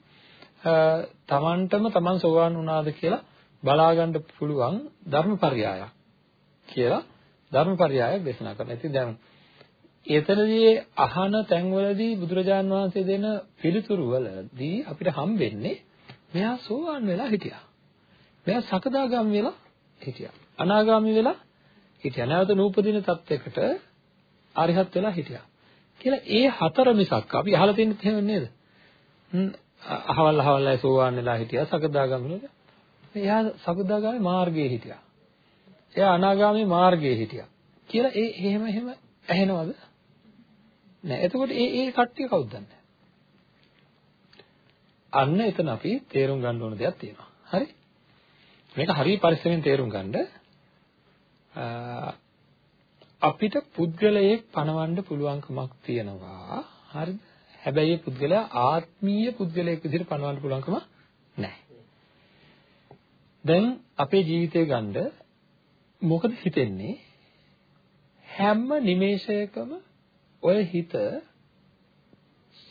තමන්ටම තමන් සෝවාන් වුණාද කියලා බලාගන්න පුළුවන් ධර්මපරයයක් කියලා ධර්මපරයයක් දේශනා කරනවා. ඉතින් දැන් එතනදී අහන තැන්වලදී බුදුරජාන් වහන්සේ දෙන පිළිතුරු වලදී අපිට හම්බෙන්නේ මෙයා සෝවාන් වෙලා හිටියා. මෙයා සකදාගාමි වෙලා හිටියා. අනාගාමි වෙලා හිටියා. නැවත නූපදින තත්යකට අරිහත් වෙලා හිටියා. කියලා ඒ හතර මිසක් අපි අහලා තියෙන්නේ එහෙම නේද? අහවල් අහවල් අය සෝවාන් වෙලා හිටියා සකදාගාමිනේද එයා සකදාගාමි මාර්ගයේ හිටියා. එයා අනාගාමි මාර්ගයේ හිටියා. කියලා ඒ එහෙම එහෙම ඇහෙනවද? නෑ. එතකොට ඒ ඒ කට්ටිය කවුද දන්නේ? අන්න එතන අපි තේරුම් ගන්න ඕන දෙයක් තියෙනවා. හරි? මේක හරිය පරිස්සමෙන් තේරුම් ගන්න. අපිට පුද්ගලයෙක් පණවන්න පුළුවන්කමක් තියෙනවා. හරිද? හැබැයි ඒ පුද්ගලයා ආත්මීය පුද්ගලයෙක් විදිහට පණවන්න පුළුවන්කම නැහැ. දැන් අපේ ජීවිතය ගන්න මොකද හිතෙන්නේ? හැම නිමේෂයකම ඔය හිත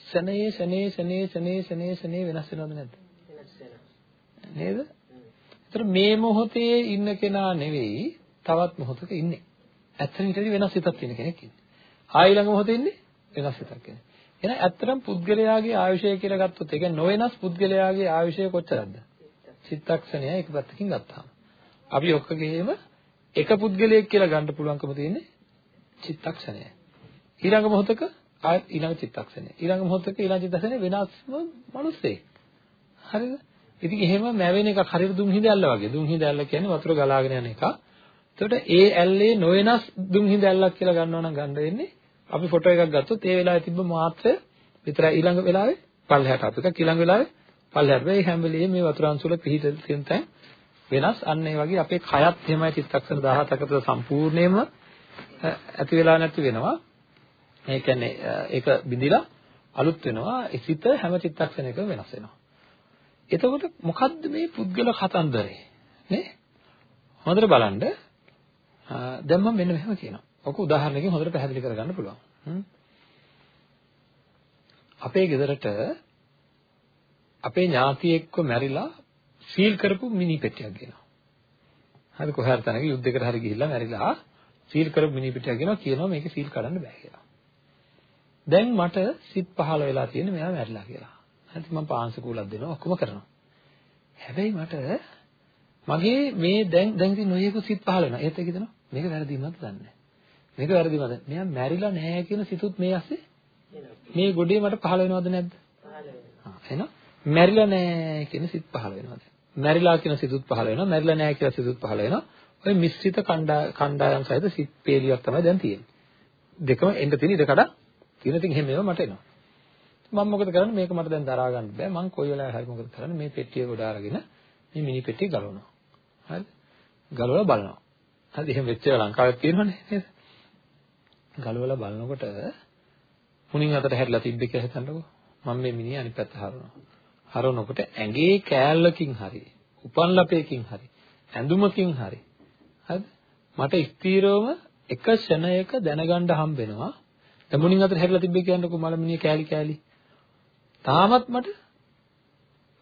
සනේ සනේ සනේ සනේ සනේ සනේ වෙනස් වෙනවද නැද්ද? වෙනස් වෙනවා. නේද? ඒතර මේ මොහොතේ ඉන්න කෙනා නෙවෙයි තවත් මොහොතක ඉන්නේ. ඇත්තටම ඊටදී වෙනස් හිතක් තියෙන කෙනෙක් ඉන්නේ. ආ ඊළඟ මොහොතේ ඉන්නේ වෙනස් හිතක් කෙනෙක්. එහෙනම් ඇත්තටම පුද්ගලයාගේ ආයුෂය කියලා ගත්තොත් ඒ කියන්නේ නොවෙනස් පුද්ගලයාගේ ආයුෂය කොච්චරද? චිත්තක්ෂණය එක පැත්තකින් ගත්තාම. අපි ඔක්කොගේම එක පුද්ගලයෙක් කියලා ගන්න පුළුවන්කම තියෙන්නේ චිත්තක්ෂණය. ඊළඟ මොහොතක ආයත් ඊළඟ චිත්තක්ෂණය. ඊළඟ මොහොතක ඊළඟ චිත්තක්ෂණය වෙනස්ම මිනිස්සෙක්. හරිද? ඉතින් එහෙම මැවෙන එක හරියට දුම් හිඳ ඇල්ල වගේ. දුම් හිඳ ඇල්ල කියන්නේ වතුර ගලාගෙන යන එක. එතකොට ඒ ඇල්ලේ නොවෙනස් දුම් හිඳ ඇල්ලක් කියලා ගන්නවා නම් ගන්න වෙන්නේ අපි ෆොටෝ එකක් ගත්තොත් ඒ වෙලාවේ තිබ්බ මාත්‍රය විතරයි ඊළඟ වෙලාවේ පල්ලෙහාට අප එකක් ඊළඟ වෙලාවේ පල්ලෙහාට. මේ හැම වෙලෙම මේ වතුර අංශු වල පිහිට තියෙන තැන් වෙනස් අන්න ඒ වගේ අපේ කයත් එහෙමයි චිත්තක්ෂණ 17කට සම්පූර්ණයෙන්ම ඇති වෙලා නැති වෙනවා. ඒ කියන්නේ ඒක බිඳිලා අලුත් වෙනවා. ඒ සිත හැම චිත්තක්ෂණයකම වෙනස් වෙනවා. එතකොට මොකද්ද මේ පුද්ගල කතන්දරේ? නේ? හොඳට බලන්න. දැන් මම මෙන්න මෙහෙම කියනවා. ඔක උදාහරණයකින් හොඳට පැහැදිලි කරගන්න පුළුවන්. අපේ ගෙදරට අපේ ඥාතියෙක්ව මැරිලා සීල් කරපු මිනි පෙට්ටියක් ගෙනවා. හරි කොහේ හරි තැනක යුද්ධයකට හරි ගිහිල්ලා මැරිලා සීල් කරපු මිනි පෙට්ටියක් ගෙනවා කියනවා මේක සීල් කඩන්න බෑ කියලා. දැන් මට සිත් පහළ වෙලා තියෙන මෙයා මැරිලා කියලා. හරි මම පාංශ කූලක් දෙනවා ඔක්කොම කරනවා. හැබැයි මට මගේ මේ දැන් දැන් ඉතින් නොයෙකු සිත් පහළ වෙනවා. ඒත් ඒක හිතනවා මේක වැරදිමත් දන්නේ මේක වැරදිමද? මෙයා මැරිලා නැහැ කියන සිතුත් මේ ඇස්සේ මේ ගොඩේ මට පහළ වෙනවද නැද්ද? පහළ වෙනවා. එහෙනම් මැරිලා නැහැ කියන සිත් පහළ වෙනවද? මැරිලා කියන සිතුත් පහළ වෙනවා. මැරිලා නැහැ කියලා සිතුත් පහළ වෙනවා. ඔය මිශ්‍රිත කණ්ඩායම් සහිත සිත් පේලියක් තමයි දැන් තියෙන්නේ. දෙකම එන්න තියෙන ඉඩ කඩ තියෙන ඉතින් එහෙම ඒවා මට එනවා. මම මොකද කරන්නේ මේක මට දැන් දරා ගන්න බෑ. මං කොයි වෙලාවෙ හරි මොකද කරන්නේ මේ පෙට්ටිය ගොඩ අරගෙන මේ මිනි පෙට්ටිය ගලවනවා. හරිද? ගලවලා බලනවා. හරිද? එහෙම වෙච්ච ඒවා ලංකාවේ තියෙනවනේ නේද? ගලවලා බලනකොට මුණින් අතට හැරිලා තිබ්බේ කියලා හිතන්නකෝ. මම මේ මිනිහ අනිත් පැත්ත හරවනවා. හරවනකොට ඇඟේ කෑල්ලකින් හරි, උපන් ලපයකින් හරි, ඇඳුමකින් හරි. හරිද? මට ස්ථීරවම එක ෂණයක දැනගන්න හම්බෙනවා. දැන් මුණින් අතට හැරිලා තිබ්බේ කියන්නකෝ මල මිනිහ කෑලි කෑලි. තාමත් මට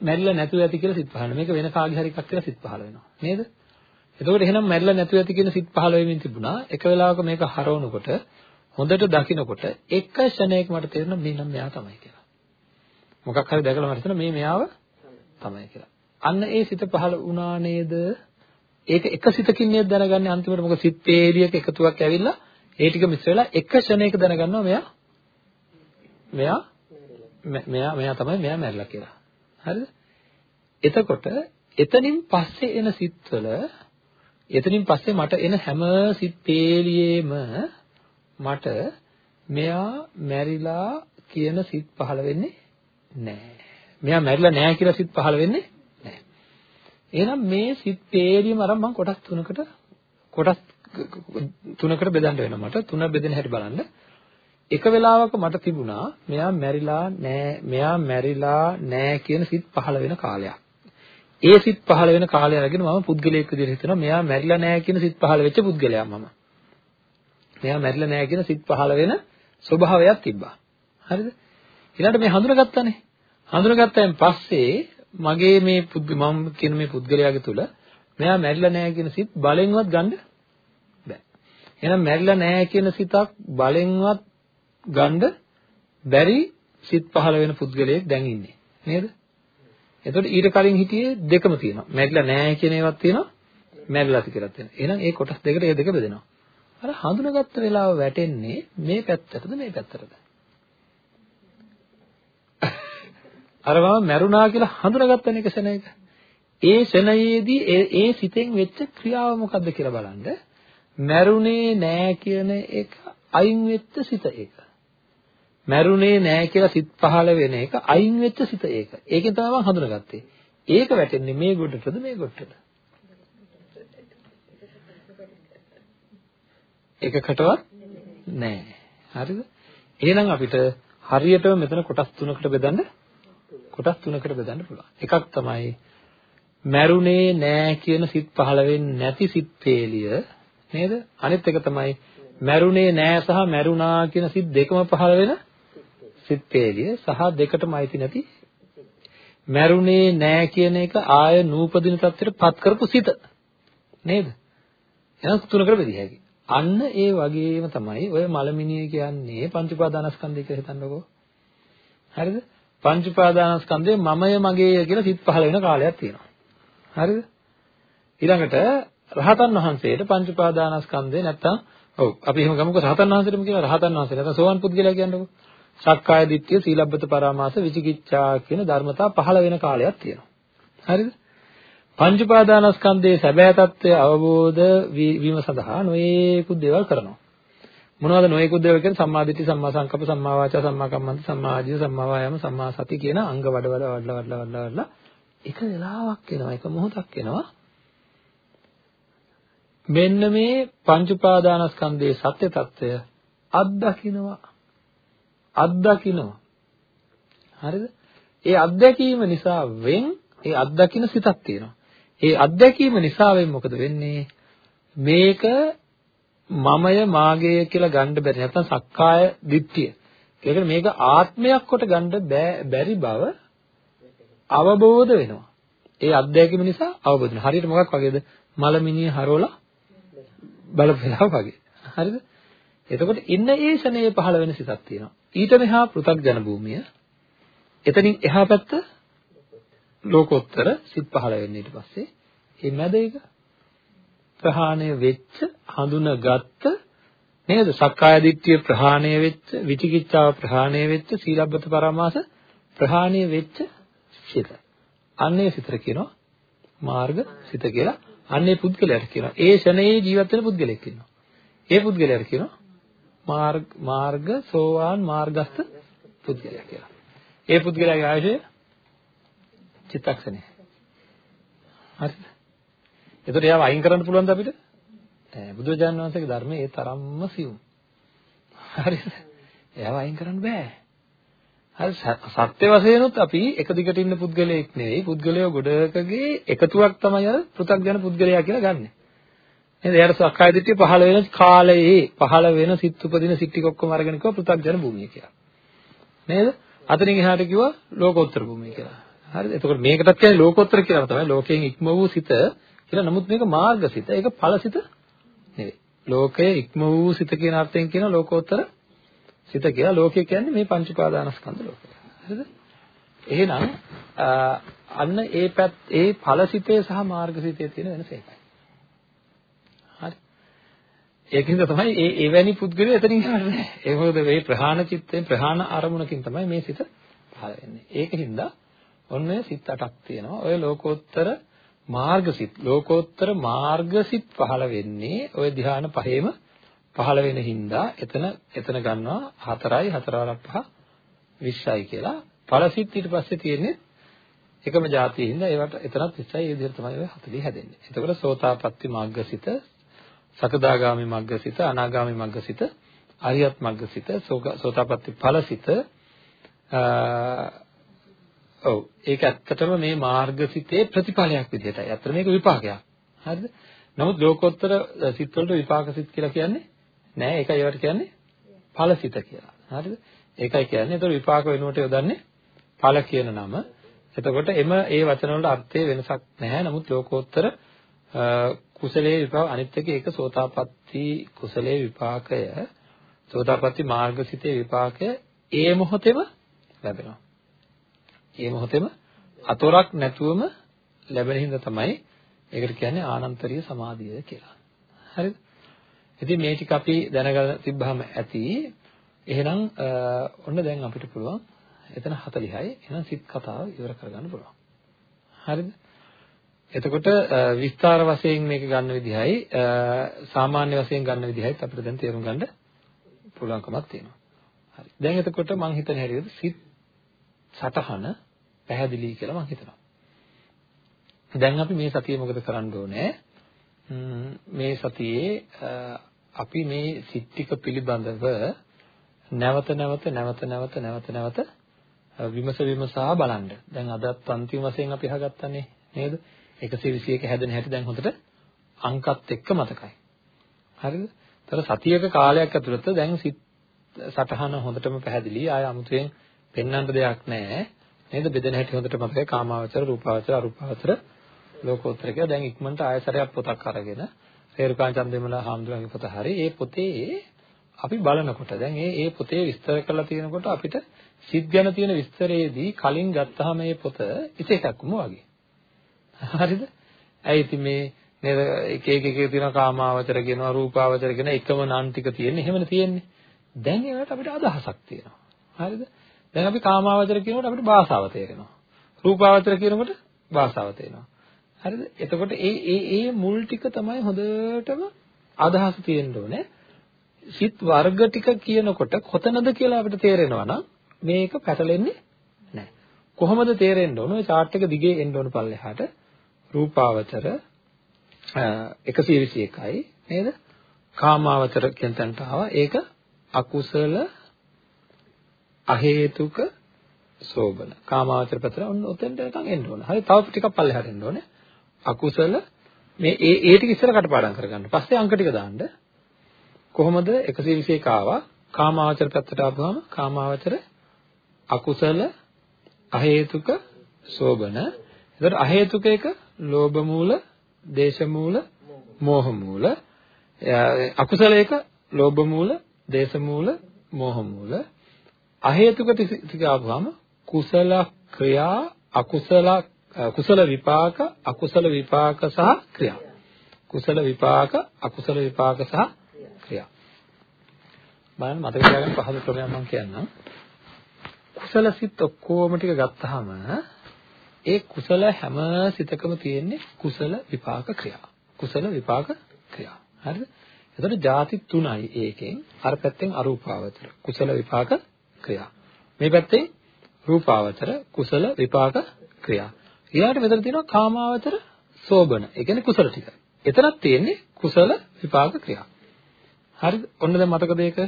මැරිලා නැතුව ඇති කියලා සිත් පහළ. මේක වෙන කාගේ හරි එකක් කියලා සිත් පහළ වෙනවා. නේද? එතකොට එහෙනම් මැරිලා නැතුව ඇති කියන සිත් පහළ වෙමින් තිබුණා. එක වෙලාවක මේක හරවනකොට හොඳට දකිනකොට එක ෂණයක මට තේරෙනවා මේ නම් මෙයා තමයි කියලා. මොකක් හරි දැකලා මට හිතෙනවා මේ මෙයාව තමයි කියලා. අන්න ඒ සිත පහළ වුණා නේද? ඒක එක සිතකින් නේද දැනගන්නේ අන්තිමට මොකද සිත් වේදියක එකතුවක් ඇවිල්ලා ඒ ටික මිස් වෙලා එක ෂණයක දැනගන්නවා මෙයා මෙයා මෙයා මෙයා තමයි මෙයා මැරිලා කියලා. හරිද? එතකොට එතනින් පස්සේ එන සිත්වල එතනින් පස්සේ මට එන හැම සිත් පේලියෙම මට මෙයා මැරිලා කියන සිත් පහළ වෙන්නේ නැහැ. මෙයා මැරිලා නැහැ කියලා සිත් පහළ වෙන්නේ නැහැ. එහෙනම් මේ සිත් පේලියම අරන් මම කොටස් තුනකට කොටස් තුනකට බෙදන්න වෙනවා මට. තුන බෙදෙන හැටි බලන්න. එක වෙලාවක මට තිබුණා මෙයා මැරිලා නෑ මෙයා මැරිලා නෑ කියන සිත් පහළ වෙන කාලයක්. ඒ සිත් පහළ වෙන කාලය අරගෙන මම පුද්ගලයෙක් විදිහට හිතනවා මෙයා මැරිලා නෑ කියන සිත් පහළ වෙච්ච පුද්ගලයා මම. මෙයා මැරිලා නෑ කියන සිත් පහළ වෙන ස්වභාවයක් තිබ්බා. හරිද? ඊළඟට මේ හඳුනාගත්තානේ. හඳුනාගත්තයින් පස්සේ මගේ මේ මම කියන මේ පුද්ගලයාගේ තුල මෙයා මැරිලා නෑ කියන සිත් බලෙන්වත් ගන්න බෑ. එහෙනම් මැරිලා නෑ කියන සිතක් බලෙන්වත් ගන්න බැරි සිත් පහළ වෙන පුද්ගලයෙක් දැන් ඉන්නේ. නේද? එතකොට ඊට කලින් හිටියේ දෙකම තියෙනවා. මැරිලා නෑ කියන ඒවාත් තියෙනවා. මැරිලාද කියලාත් තියෙනවා. එහෙනම් ඒ කොටස් දෙකට ඒ දෙක බෙදෙනවා. අර හඳුනාගත්ත වෙලාව වැටෙන්නේ මේ පැත්තටද මේ පැත්තටද? අර මම මැරුණා කියලා හඳුනාගත්තන එක ශනේක. ඒ ශනයේදී ඒ සිතෙන් වෙච්ච ක්‍රියාව මොකද්ද කියලා බලන්න. මැරුණේ නෑ කියන එක අයින් වෙච්ච සිත ඒක. මැරුණේ නෑ කියලා සිත් පහළ වෙන එක අයින් වෙච්ච සිත ඒක. ඒකෙන් තමයි මම හඳුනාගත්තේ. ඒක වැටෙන්නේ මේ ගොඩටද මේ ගොඩටද? එකකටවත් නෑ. හරිද? එහෙනම් අපිට හරියටම මෙතන කොටස් තුනකට බෙදන්න කොටස් තුනකට බෙදන්න පුළුවන්. එකක් තමයි මැරුණේ නෑ කියන සිත් පහළ වෙන්නේ නැති සිත් පේලිය නේද? අනිත් එක තමයි මැරුණේ නෑ සහ මැරුණා කියන සිත් දෙකම පහළ වෙන සිත් පේලිය සහ දෙකටම අයිති නැති මැරුණේ නෑ කියන එක ආය නූපදින තත්ත්වයට පත් කරපු සිත නේද? එහෙනම් තුනකට බෙදිය හැකියි. අන්න ඒ වගේම තමයි ඔය මලමිනිය කියන්නේ පංච උපාදානස්කන්ධය කියලා හිතන්නකෝ. හරිද? පංච උපාදානස්කන්ධය මමය මගේය කියලා සිත් පහළ වෙන කාලයක් තියෙනවා. හරිද? ඊළඟට රහතන් වහන්සේට පංච උපාදානස්කන්ධය නැත්තම් ඔව් අපි එහෙම ගමුකෝ රහතන් වහන්සේටම කියලා රහතන් වහන්සේ නැත්නම් සෝවන් පුද්ගලයා කියන්නකෝ. සක්කාය දිට්ඨිය, සීලබ්බත පරාමාස, විචිකිච්ඡා කියන ධර්මතා පහළ වෙන කාලයක් තියෙනවා. හරිද? පංච උපාදානස්කන්ධයේ සැබෑ తත්වය අවබෝධ වීම සඳහා නොයේකුත් දේවල් කරනවා. මොනවද නොයෙකුත් දේවල් කියන්නේ සම්මා දිට්ඨි සම්මා සංකප්ප සම්මා වාචා සම්මා කම්මන්ත සම්මා ආජීව සම්මා වායාම සම්මා සති කියන අංග වඩ වඩ වඩලා වඩලා වඩලා වඩලා එක වෙලාවක් එනවා එක මොහොතක් එනවා මෙන්න මේ පංච උපාදානස්කන්ධයේ සත්‍ය తত্ত্বය අත්දකින්නවා අත්දකින්නවා. හරිද? ඒ අත්දැකීම නිසා වෙන් ඒ අත්දකින්න සිතක් තියෙනවා. ඒ අත්දැකීම නිසා වෙන් මොකද වෙන්නේ? මේක මමය මාගේය කියලා ගන්න බැරි නැත්නම් සක්කාය දිට්ඨිය. ඒකට මේක ආත්මයක් කොට ගන්න බැරි බව අවබෝධ වෙනවා. ඒ අත්දැකීම නිසා අවබෝධ වෙනවා. හරියට මොකක් වගේද? මලමිනිය හරවලා බලපෙලා වගේ. හරිද? එතකොට ඉන්න ඒ ශනේ පහළ වෙන සිතක් තියෙනවා. ඊට මෙහා පෘථග්ජන භූමිය. එතනින් එහා පැත්ත ලෝකෝත්තර සිත් පහළ වෙන්නේ ඊට පස්සේ. මේ මැද එක ප්‍රහාණය වෙච්ච හඳුනගත්ත නේද? සක්කාය දිට්ඨිය ප්‍රහාණය වෙච්ච, විචිකිච්ඡාව ප්‍රහාණය වෙච්ච, සීලබ්බත පරමාස ප්‍රහාණය වෙච්ච සිත. අන්නේ සිතර කියනවා මාර්ග සිත කියලා. අන්නේ පුද්ගලයාට කියනවා. ඒ ෂණයේ ජීවත් වෙන පුද්ගලෙක් ඉන්නවා. ඒ පුද්ගලයාට කියනවා මාර්ග මාර්ග සෝවාන් මාර්ගස්ත පුද්ගලයා කියලා. ඒ පුද්ගලයාගේ ආයුෂය චිත්තක්ෂණය. හරිද? එතකොට එයාව අයින් කරන්න පුළුවන්ද අපිට? ඈ බුදුරජාණන් වහන්සේගේ ධර්මයේ ඒ තරම්ම සියුම්. හරිද? එයාව අයින් කරන්න බෑ. හරි සත්‍ය වශයෙන්ුත් අපි එක දිගට ඉන්න පුද්ගලයෙක් නෙවෙයි පුද්ගලයෝ ගොඩකගේ එකතුවක් තමයි අර පෘථග්ජන පුද්ගලයා කියලා ගන්නෙ. නේද? එයාට සක්කාය දිට්ඨිය පහළ වෙන කාලයේ පහළ වෙන සිත් උපදින සිත් ටික ඔක්කොම අරගෙන කිව්වා පෘථග්ජන භූමිය කියලා. නේද? අතනින් එහාට කිව්වා ලෝකෝත්තර භූමිය කියලා. හරිද? එතකොට මේකටත් කියන්නේ ලෝකෝත්තර කියලා තමයි. ලෝකයෙන් ඉක්ම වූ සිත කියලා. නමුත් මේක මාර්ගසිත. ඒක ඵලසිත නෙවෙයි. ලෝකයේ ඉක්ම වූ සිත කියන අර්ථයෙන් කියන ලෝකෝත්තර සිත කියලා. ලෝකය කියන්නේ මේ පංච උපාදානස්කන්ධ ලෝකය. හරිද? එහෙනම් අන්න ඒ පැත් ඒ ඵලසිතේ සහ මාර්ගසිතේ තියෙන වෙනස ඒකයි. හරි. ඒකින්ද තමයි ඒ එවැනි පුද්ගලයෝ එතනින් යන්නේ. ඒ මොකද මේ ප්‍රහාණ චිත්තයෙන් ප්‍රහාණ අරමුණකින් තමයි මේ සිත පහළ වෙන්නේ. ඒකින්ද ඔන්න සිත් අටක් තියෙනවා. ඔය ලෝකෝත්තර මාර්ගසිත ලෝකෝත්තර මාර්ගසිත පහළ වෙන්නේ ඔය ධ්‍යාන පහේම පහළ වෙන හින්දා එතන එතන ගන්නවා 4යි 4 වරක් 5 20යි කියලා. ඵලසිත ඊට පස්සේ තියෙන්නේ එකම જાතියේ හින්දා ඒවට එතනත් 20යි ඒ විදිහට තමයි ඔය 40 හැදෙන්නේ. එතකොට සෝතාපට්ටි මාර්ගසිත සකදාගාමි මග්ගසිත අනාගාමි මග්ගසිත අරියත් මග්ගසිත සෝතාපට්ටි ඵලසිත ඔව් ඒක ඇත්තටම මේ මාර්ගසිතේ ප්‍රතිඵලයක් විදිහටයි. ඇත්තට මේක විපාකයක්. හරිද? නමුත් ලෝකෝත්තර සිත් වලට විපාක සිත් කියලා කියන්නේ නෑ. ඒකයි ඒවට කියන්නේ ඵලසිත කියලා. හරිද? ඒකයි කියන්නේ. ඒතකොට විපාක වෙනුවට යොදන්නේ ඵල කියන නම. එතකොට එම ඒ වචන වල අර්ථයේ වෙනසක් නැහැ. නමුත් ලෝකෝත්තර කුසලයේ විපාක අනිත් එක ඒක සෝතාපට්ටි කුසලයේ විපාකය සෝතාපට්ටි මාර්ගසිතේ විපාකය ඒ මොහොතේම ලැබෙනවා. ඒ මොහොතේම අතොරක් නැතුවම ලැබෙන හින්දා තමයි ඒකට කියන්නේ ආනන්තරීය සමාධිය කියලා. හරිද? ඉතින් මේ ටික අපි දැනගන්න තිබ්බහම ඇති. එහෙනම් ඔන්න දැන් අපිට පුළුවන් එතන 40යි. එහෙනම් සිත් කතාව ඉවර කරගන්න පුළුවන්. හරිද? එතකොට විස්තර වශයෙන් මේක ගන්න විදිහයි සාමාන්‍ය වශයෙන් ගන්න විදිහයි අපිට දැන් තේරුම් ගන්න පුළුවන්කමක් තියෙනවා. හරි. දැන් එතකොට මම හිතන හැටියට සිත් සටහන පැහැදිලි කියලා මම හිතනවා. දැන් අපි මේ සතියේ මොකද කරන්න ඕනේ? මේ සතියේ අපි මේ සිත් ටික පිළිබඳව නැවත නැවත නැවත නැවත නැවත නැවත විමස විමසා බලන්න. දැන් අදත් අන්තිම වශයෙන් අපි අහගත්තනේ නේද? 121 හැදෙන හැටි දැන් හොඳට අංකත් එක්ක මතකයි. හරිද? ତර සතියක කාලයක් ඇතුළත දැන් සිත් සටහන හොඳටම පැහැදිලි. ආය අමුතුවෙන් පෙන්වන්න දෙයක් නැහැ. නේද? බෙදෙන හැටි හොඳට මතකයි. කාමාවචර, රූපාවචර, අරූපාවචර, ලෝකෝත්තර කියලා දැන් ඉක්මනට ආයසරයක් පොතක් අරගෙන රේරුකාණ චන්දෙමල හාමුදුරන්ගේ පොත හරි ඒ පොතේ අපි බලනකොට දැන් මේ මේ පොතේ විස්තර කරලා තියෙනකොට අපිට සිත් ගැන තියෙන විස්තරයේදී කලින් ගත්තාම මේ පොත ඉතේකක්ම වගේ. හරිද? ඇයි ඉතින් මේ නේද එක එක එක තියෙන කාමාවචර කියනවා රූපාවචර කියන එකම නම් ටික තියෙන්නේ එහෙමනේ තියෙන්නේ. දැන් ඒකට අපිට අදහසක් තියෙනවා. හරිද? දැන් අපි කාමාවචර කියනකොට අපිට භාෂාව තේරෙනවා. රූපාවචර කියනකොට භාෂාව තේරෙනවා. හරිද? එතකොට ඒ ඒ ඒ මුල් ටික තමයි හොඳටම අදහස තියෙන්න ඕනේ. සිත් වර්ග ටික කියනකොට කොතනද කියලා අපිට තේරෙනවා නම් මේක පැටලෙන්නේ නැහැ. කොහොමද තේරෙන්න ඕන? ඔය chart එක දිගේ එන්න ඕන පල්ලෙහාට. රූපාවචර 121යි නේද? කාමාවචර කියන තැනට ආවා. ඒක අකුසල අහේතුක සෝබන. කාමාවචර පැතර ඔන්න ඔතෙන්ට නිකන් එන්න ඕන. හරි තව ටිකක් පල්ලෙහාට එන්න ඕනේ. අකුසල මේ ඒ ඒ ටික ඉස්සර කටපාඩම් කරගන්න. පස්සේ අංක ටික දාන්න. කොහොමද 121 ආවා? කාමාවචර පැත්තට ආවම කාමාවචර අකුසල අහේතුක සෝබන. ඒතර අහේතුක එක ලෝභ මූල, දේශ මූල, මෝහ මූල. අකුසල එක ලෝභ මූල, දේශ මූල, මෝහ මූල. අහේතුක ටික ආවම කුසල ක්‍රියා අකුසල කුසල විපාක අකුසල විපාක සහ ක්‍රියා කුසල විපාක අකුසල විපාක සහ ක්‍රියා බලන්න මතක තියාගන්න පහසු ක්‍රමයක් මම කියන්නම් කුසල සිත් ඔක්කොම ටික ගත්තාම ඒ කුසල හැම සිතකම තියෙන්නේ කුසල විපාක ක්‍රියා. කුසල විපාක ක්‍රියා. හරිද? එතකොට ಜಾති තුනයි ඒකෙන් අර පැත්තෙන් අරූපාවචර. කුසල විපාක ක්‍රියා. මේ පැත්තෙන් රූපාවචර කුසල විපාක ක්‍රියා. ඊළාට මෙතන තියෙනවා කාමාවචර සෝබන. ඒ කියන්නේ කුසල ටික. එතනක් තියෙන්නේ කුසල විපාක ක්‍රියා. හරිද? ඔන්න දැන් මතකද ඒක?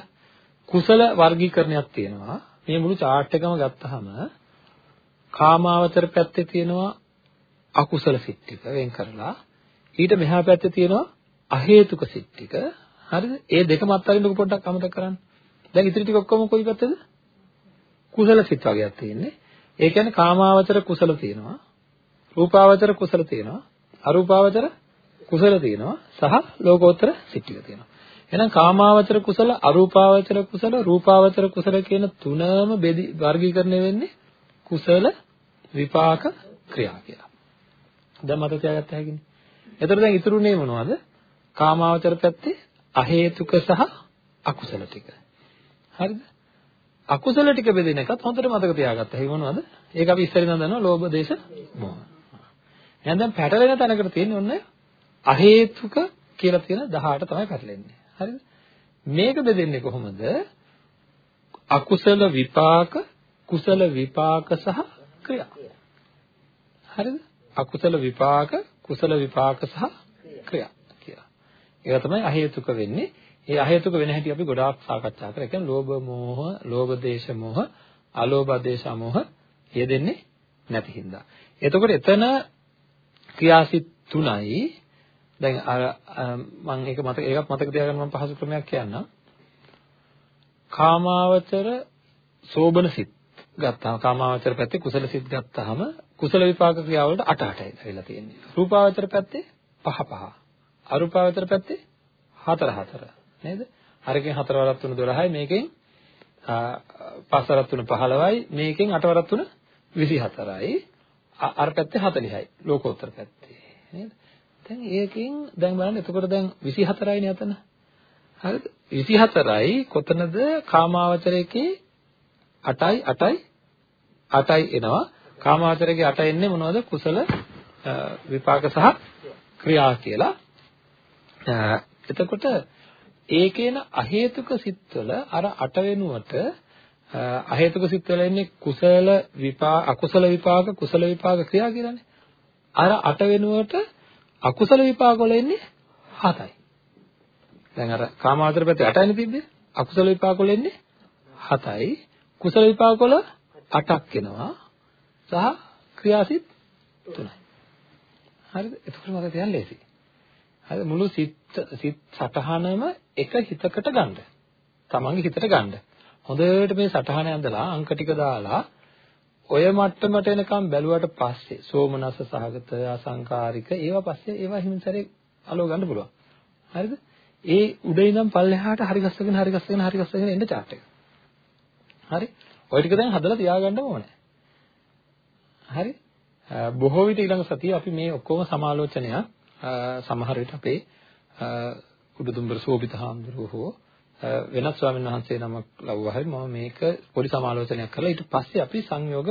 කුසල වර්ගීකරණයක් තියෙනවා. මේ මුළු chart එකම ගත්තාම කාමාවචර පැත්තේ තියෙනවා අකුසල සිත් ටික වෙන් කරලා ඊට මෙහා පැත්තේ තියෙනවා අහේතුක සිත් ටික. හරිද? ඒ දෙකම අත්හරින්නකො පොඩ්ඩක් අමතක කරන්න. දැන් ඉතිරි ටික ඔක්කොම කොයි පැත්තේද? කුසල සිත් වර්ගයක් තියෙන්නේ. ඒ කියන්නේ කාමාවචර කුසල තියෙනවා රූපාවචර කුසල තියෙනවා අරූපාවචර කුසල තියෙනවා සහ ලෝකෝත්තර සිත් ටික තියෙනවා. එහෙනම් කාමාවචර කුසල අරූපාවචර කුසල රූපාවචර කුසල කියන තුනම බෙදි වර්ගීකරණය වෙන්නේ කුසල විපාක ක්‍රියා කියලා. දැන් මතක තියාගත්ත හැකිනේ. එතකොට දැන් ඉතුරුනේ මොනවද? කාමාවචර පැත්තේ අහේතුක සහ අකුසල ටික. හරිද? අකුසල ටික බෙදෙන එකත් හොඳට මතක තියාගත්තා. ඒ මොනවද? ඒක අපි ඉස්සරින් දන්නවා ලෝභ දේශ මොහ. එහෙනම් දැන් පැටලෙන තැනකට තියෙන්නේ ඔන්න අහේතුක කියලා තියෙන 18 තමයි පැටලෙන්නේ. හරිද? මේක බෙදෙන්නේ කොහොමද? අකුසල විපාක, කුසල විපාක සහ ක්‍රියා. හරිද? අකුසල විපාක, කුසල විපාක සහ ක්‍රියා කියලා. ඒක තමයි අහේතුක වෙන්නේ. ඒ අහේතුක වෙන හැටි අපි ගොඩාක් සාකච්ඡා කරා. ඒ කියන්නේ ලෝභ මෝහ, ලෝභ දේශ මෝහ, අලෝභ දේශ මෝහ යෙදෙන්නේ නැති හින්දා. එතකොට එතන ක්‍රියාසිත තුනයි දැන් අර මම ඒක මතක ඒකත් මතක තියාගන්න මම පහසු ක්‍රමයක් කියන්නම්. කාමාවචර සෝබන සිත් ගත්තාම කාමාවචර පැත්තේ කුසල සිත් ගත්තාම කුසල විපාක ක්‍රියාවලට 8 8යි ඇවිල්ලා තියෙන්නේ. රූපාවචර පැත්තේ 5 5. අරූපාවචර පැත්තේ 4 4 නේද? අරකින් 4 වරක් 3 12යි මේකෙන් 5 වරක් 3 15යි මේකෙන් 8 වරක් 3 24යි. අර පැත්තේ 40යි ලෝකෝත්තර පැත්තේ නේද? දැන් ඒකෙන් දැන් බලන්න එතකොට දැන් 24යිනේ අතන. හරිද? 24යි කොතනද කාමාවචරයේ 8යි 8යි 8යි එනවා. කාමාවචරයේ 8 එන්නේ මොනවද? කුසල විපාක සහ ක්‍රියා කියලා. එතකොට ඒකේන අහේතුක සිත්වල අර 8 වෙනුවට අහේතුක සිත්වල එන්නේ කුසල විපාක අකුසල විපාක කුසල විපාක ක්‍රියා කියලානේ. අර 8 වෙනුවට අකුසල විපාක වල එන්නේ 7යි. දැන් අර කාමාවචර පැත්තේ 8යිනේ තිබ්බේ. අකුසල විපාක වල එන්නේ 7යි. කුසල විපාක වල 8ක් එනවා. සහ ක්‍රියාසිත 3යි. හරිද? එතකොට මට තියන්න ලේසි. හරි මුළු සිත් සිත් සටහනම එක හිතකට ගන්න. තමන්ගේ හිතට ගන්න. හොඳට මේ සටහන ඇඳලා අංක ටික දාලා ඔය මට්ටමට එනකම් බැලුවට පස්සේ සෝමනස සහගත අසංකාරික ඒවා පස්සේ ඒවා හිමිසරේ අලව ගන්න පුළුවන්. හරිද? ඒ උඩ ඉඳන් පල්ලෙහාට හරි ගස්සගෙන හරි ගස්සගෙන හරි ගස්සගෙන එන්න chart එක. හරි? ඔය ටික දැන් හදලා තියාගන්න ඕනේ. හරි? බොහෝ විට ඊළඟ සතියේ අපි මේ ඔක්කොම සමාලෝචනයක් සමහර විට අපේ උඩුදුම්බර සෝබිත හාමුදුරුවෝ වෙනත් ස්වාමීන් වහන්සේ නමක් ලව්වා හරි මම මේක පොඩි සමාලෝචනයක් කරලා ඊට පස්සේ අපි සංයෝග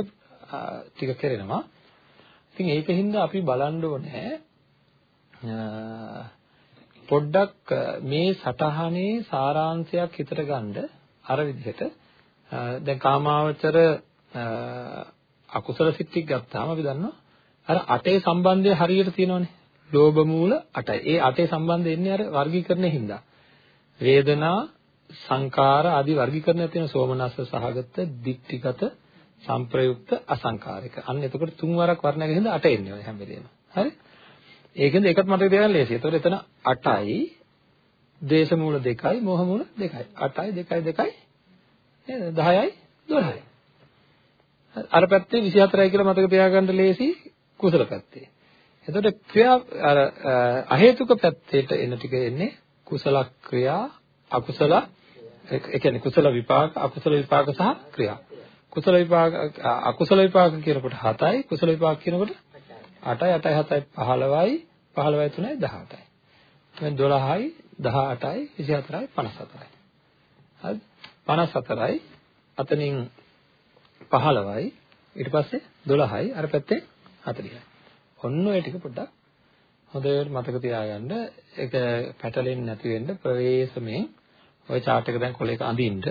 ටික කරනවා. ඉතින් ඒකින්ද අපි බලන්න ඕනේ පොඩ්ඩක් මේ සටහනේ සාරාංශයක් හිතට ගන්න අර විදිහට දැන් කාමාවචර අකුසල සිත්තික් ගත්තාම අපි දන්නවා අර අටේ සම්බන්ධය හරියට තියෙනවනේ ලෝභ මූල 8යි. ඒ 8 සම්බන්ධ එන්නේ අර වර්ගීකරණය හින්දා. වේදනා සංකාර ආදී වර්ගීකරණයක් තියෙන සෝමනස්ස සහගත, දික්ටිගත, සංප්‍රයුක්ත, අසංකාරික. අන්න එතකොට තුන් වරක් වර්ණයක හින්දා 8 එන්නේ ඔය හැම වෙලේම. හරි? ඒකෙන්ද ඒකත් මතක තියාගන්න ලේසියි. එතකොට එතන 8යි, දේශ මූල 2යි, මෝහ මූල 2යි. 8යි 2යි 2යි නේද? 10යි 12යි. අර පැත්තේ 24යි කියලා මතක තියාගන්න ලේසි කුසල පැත්තේ. එතකොට ක්‍රියා අර අහේතුක පැත්තේට එන ටික එන්නේ කුසල ක්‍රියා අකුසල ඒ කියන්නේ කුසල විපාක අකුසල විපාක සහ ක්‍රියා. කුසල විපාක අකුසල විපාක කියනකොට 7යි කුසල විපාක කියනකොට 8යි 8යි 7යි 15යි 15යි 3යි 18යි. එතෙන් 12යි 18යි 24යි 54යි. හරිද? 54යි අතනින් 15යි ඊට පස්සේ 12යි අර පැත්තේ 40යි. ඔන්න ඔය ටික පොඩ්ඩක් හොඳට මතක තියාගන්න. ඒක පැටලෙන්නේ නැති වෙන්න ප්‍රවේශමෙන් ওই chart එක දැන් කොලේක අඳින්න.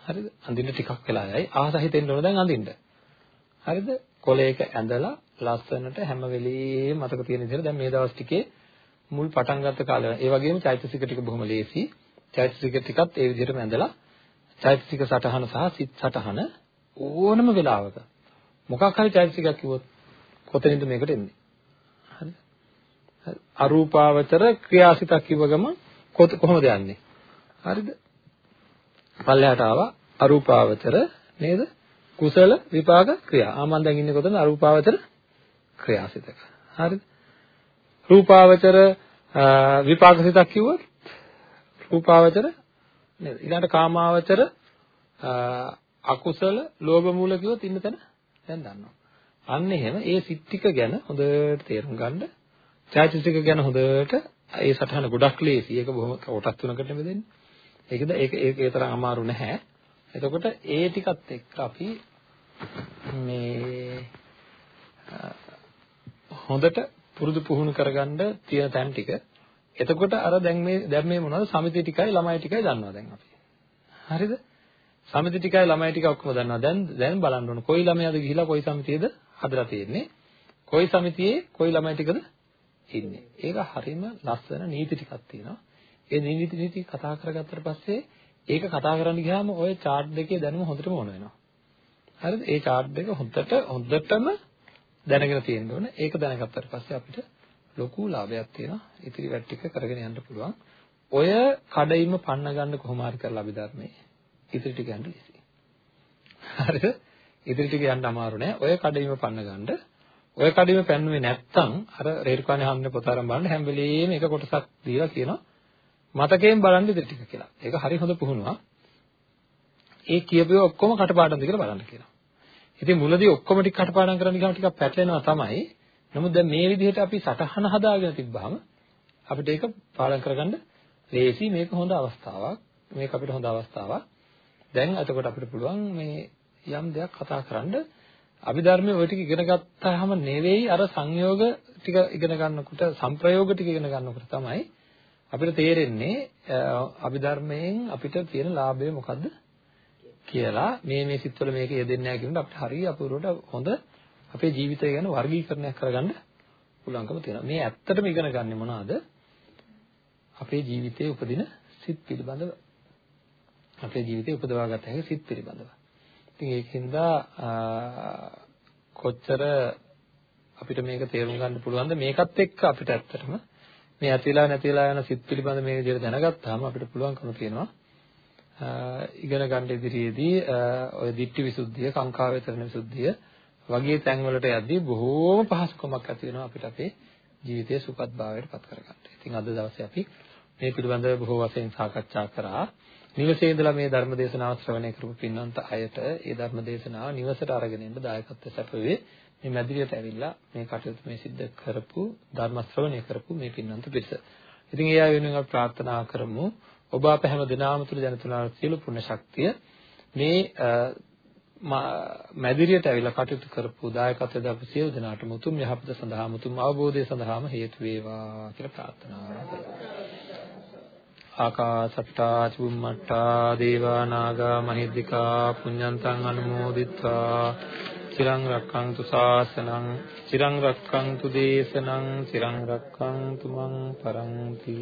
හරිද? අඳින්න ටිකක් වෙලා යයි. ආස හිතෙන්න ඕන දැන් අඳින්න. හරිද? කොලේක ඇඳලා ලස්සනට හැම වෙලෙම මතක තියෙන විදිහට දැන් මේ දවස් ටිකේ මුල් පටන් ගත්ත කාලේ. ඒ වගේම චෛතසික ටික බොහොම ලේසි චෛතසික ටිකත් ඒ විදිහටම ඇඳලා චෛතසික සටහන සහ සිත් සටහන ඕනම වෙලාවක. මොකක් හරි චෛතසිකයක් කිව්වොත් කොතනින්ද මේකට එන්නේ? හරිද අරූපාවචර ක්‍රියාසිතක් කිව්ව ගමන් කොහොමද යන්නේ? හරිද? පල්ලෙහාට ආවා අරූපාවචර නේද? කුසල විපාක ක්‍රියා. ආ මම දැන් ඉන්නේ කොතනද? අරූපාවචර ක්‍රියාසිතක. හරිද? රූපාවචර විපාක සිතක් කිව්වොත් රූපාවචර නේද? ඊළඟට කාමාවචර අකුසල ලෝභ මූල කිව්වොත් ඉන්න තැන දැන් දන්නවා. අන්න එහෙම ඒ සිත් ටික ගැන හොඳට තේරුම් ගන්න චෛතසික ගැන හොඳට ඒ සටහන ගොඩක් ලේසි. ඒක බොහොම කොටස් තුනකට බෙදෙන්නේ ඒකද ඒක ඒකේ තරම් අමාරු නැහැ. එතකොට ඒ ටිකත් එක්ක අපි මේ හොඳට පුරුදු පුහුණු කරගන්න තියෙන තැන් ටික එතකොට අර දැන් මේ දැන් මේ මොනවද? සමිති ටිකයි ළමයි ටිකයි දන්නවා දැන් අපි. හරිද? සමිති ටිකයි ළමයි ටික ඔක්කොම දන්නවා. දැන් දැන් බලන්න ඕන. කොයි ළමයාද ගිහිලා කොයි සමිතියේද හදලා තියෙන්නේ? කොයි සමිතියේ කොයි ළමයි ටිකද ඉන්නේ? ඒක හරීම ලස්සන නීති ටිකක් තියෙනවා. ඒ නීති නීති කතා කරගත්තට පස්සේ ඒක කතා කරන්න ගියාම ওই chart දෙකේ දැනුම හොඳටම ඕන වෙනවා. හරිද? ඒ chart දෙක හොඳට හොඳටම දැනගෙන තියෙන්න ඕන. ඒක දැනගත්තට පස්සේ අපිට ලොකු ලාභයක් තියෙනවා. ඉතිරි වැඩ ටික කරගෙන යන්න පුළුවන්. ඔය කඩයිම පන්න ගන්න කොහොම හරි කරලා අභිධර්මයේ ඉතිරි ටික යන්න ලීසි. හරිද? ඉතිරි ටික යන්න අමාරු නෑ. ඔය කඩයිම පන්න ගන්න. ඔය කඩයිම පැන්නුවේ නැත්තම් අර රේරුකානේ හම්නේ පොත අරන් බලන්න හැම වෙලෙම එක කොටසක් දීලා කියනවා මතකයෙන් බලන්න ඉදිරි ටික කියලා. ඒක හරි හොඳ පුහුණුවක්. ඒ කියපේ ඔක්කොම කටපාඩම්ද කියලා බලන්න කියනවා. ඉතින් මුලදී ඔක්කොම ටික කටපාඩම් කරන්න ගියාම ටිකක් පැටලෙනවා තමයි. නමුත් දැන් මේ විදිහට අපි සටහන හදාගෙන තිබ්බහම අපිට ඒක පාලනය කරගන්න ලේසි මේක හොඳ අවස්ථාවක්. මේක අපිට හොඳ අවස්ථාවක්. දැන් එතකොට අපිට පුළුවන් මේ යම් දෙයක් කතා කරන්න අභිධර්මයේ ওই ටික ඉගෙන ගත්තාම නෙවෙයි අර සංයෝග ටික ඉගෙන ගන්නකොට සංප්‍රයෝග ටික ඉගෙන ගන්නකොට තමයි අපිට තේරෙන්නේ අභිධර්මයෙන් අපිට තියෙන ලාභය මොකද්ද කියලා මේ මේ සිත්වල මේක යෙදෙන්නේ නැහැ කියනකොට අපිට හරිය අපූර්වට හොඳ අපේ ජීවිතය ගැන වර්ගීකරණයක් කරගන්න පුළුවන්කම තියෙනවා. මේ ඇත්තටම ඉගෙන ගන්න මොනවාද? අපේ ජීවිතයේ උපදින සිත් පිළිබඳව. අපේ ජීවිතේ උපදවා ගත හැකි සිත් පිළිබඳව. ඉතින් ඒකින්ද කොච්චර අපිට මේක තේරුම් ගන්න පුළුවන්ද මේකත් එක්ක අපිට ඇත්තටම මේ ඇතිලා නැතිලා යන සිත් පිළිබඳ මේ විදිහට දැනගත්තාම අපිට පුළුවන්කම තියෙනවා ඉගෙන ගන්න ඉදිරියේදී ඔය ditthi visuddhiya කාංකා වේතරණ විසුද්ධිය වගේ තැන්වලට යද්දී බොහෝම පහසුකමක් ඇති වෙනවා අපිට අපේ ජීවිතයේ සුපත් භාවයට පත් කරගන්න. ඉතින් අද දවසේ අපි මේ පිළිබඳව බොහෝ වශයෙන් සාකච්ඡා කරා. නිවසේ ඉඳලා මේ ධර්ම දේශනාව ශ්‍රවණය කරපු පින්වන්ත අයට ඒ ධර්ම දේශනාව නිවසට අරගෙන එන්න දායකත්වය සැපුවේ මේ මැදිරියට ඇවිල්ලා මේ කටයුතු මේ සිද්ධ කරපු ධර්ම ශ්‍රවණය කරපු මේ පින්නන්ත පිරිස. ඉතින් ඒ අය වෙනුවෙන් අපි ප්‍රාර්ථනා කරමු ඔබ අප හැම දිනාම තුල ජනිතුනා සියලු පුණ්‍ය ශක්තිය මේ මැදිරියට ඇවිල්ලා කටයුතු කරපු දායකත්වය දරපු සියලු දෙනාටම උතුම් යහපත සඳහා උතුම් අවබෝධය සඳහාම හේතු වේවා කියලා ප්‍රාර්ථනා කරනවා. ආකාසට්ටා චුම්මට්ටා දේවා නාග මහිද්దికා පුඤ්ඤන්තං අනුමෝදිත්වා චිරං රක්ඛන්තු ශාසනං චිරං රක්ඛන්තු දේශනං චිරං රක්ඛන්තු මං පරන්ති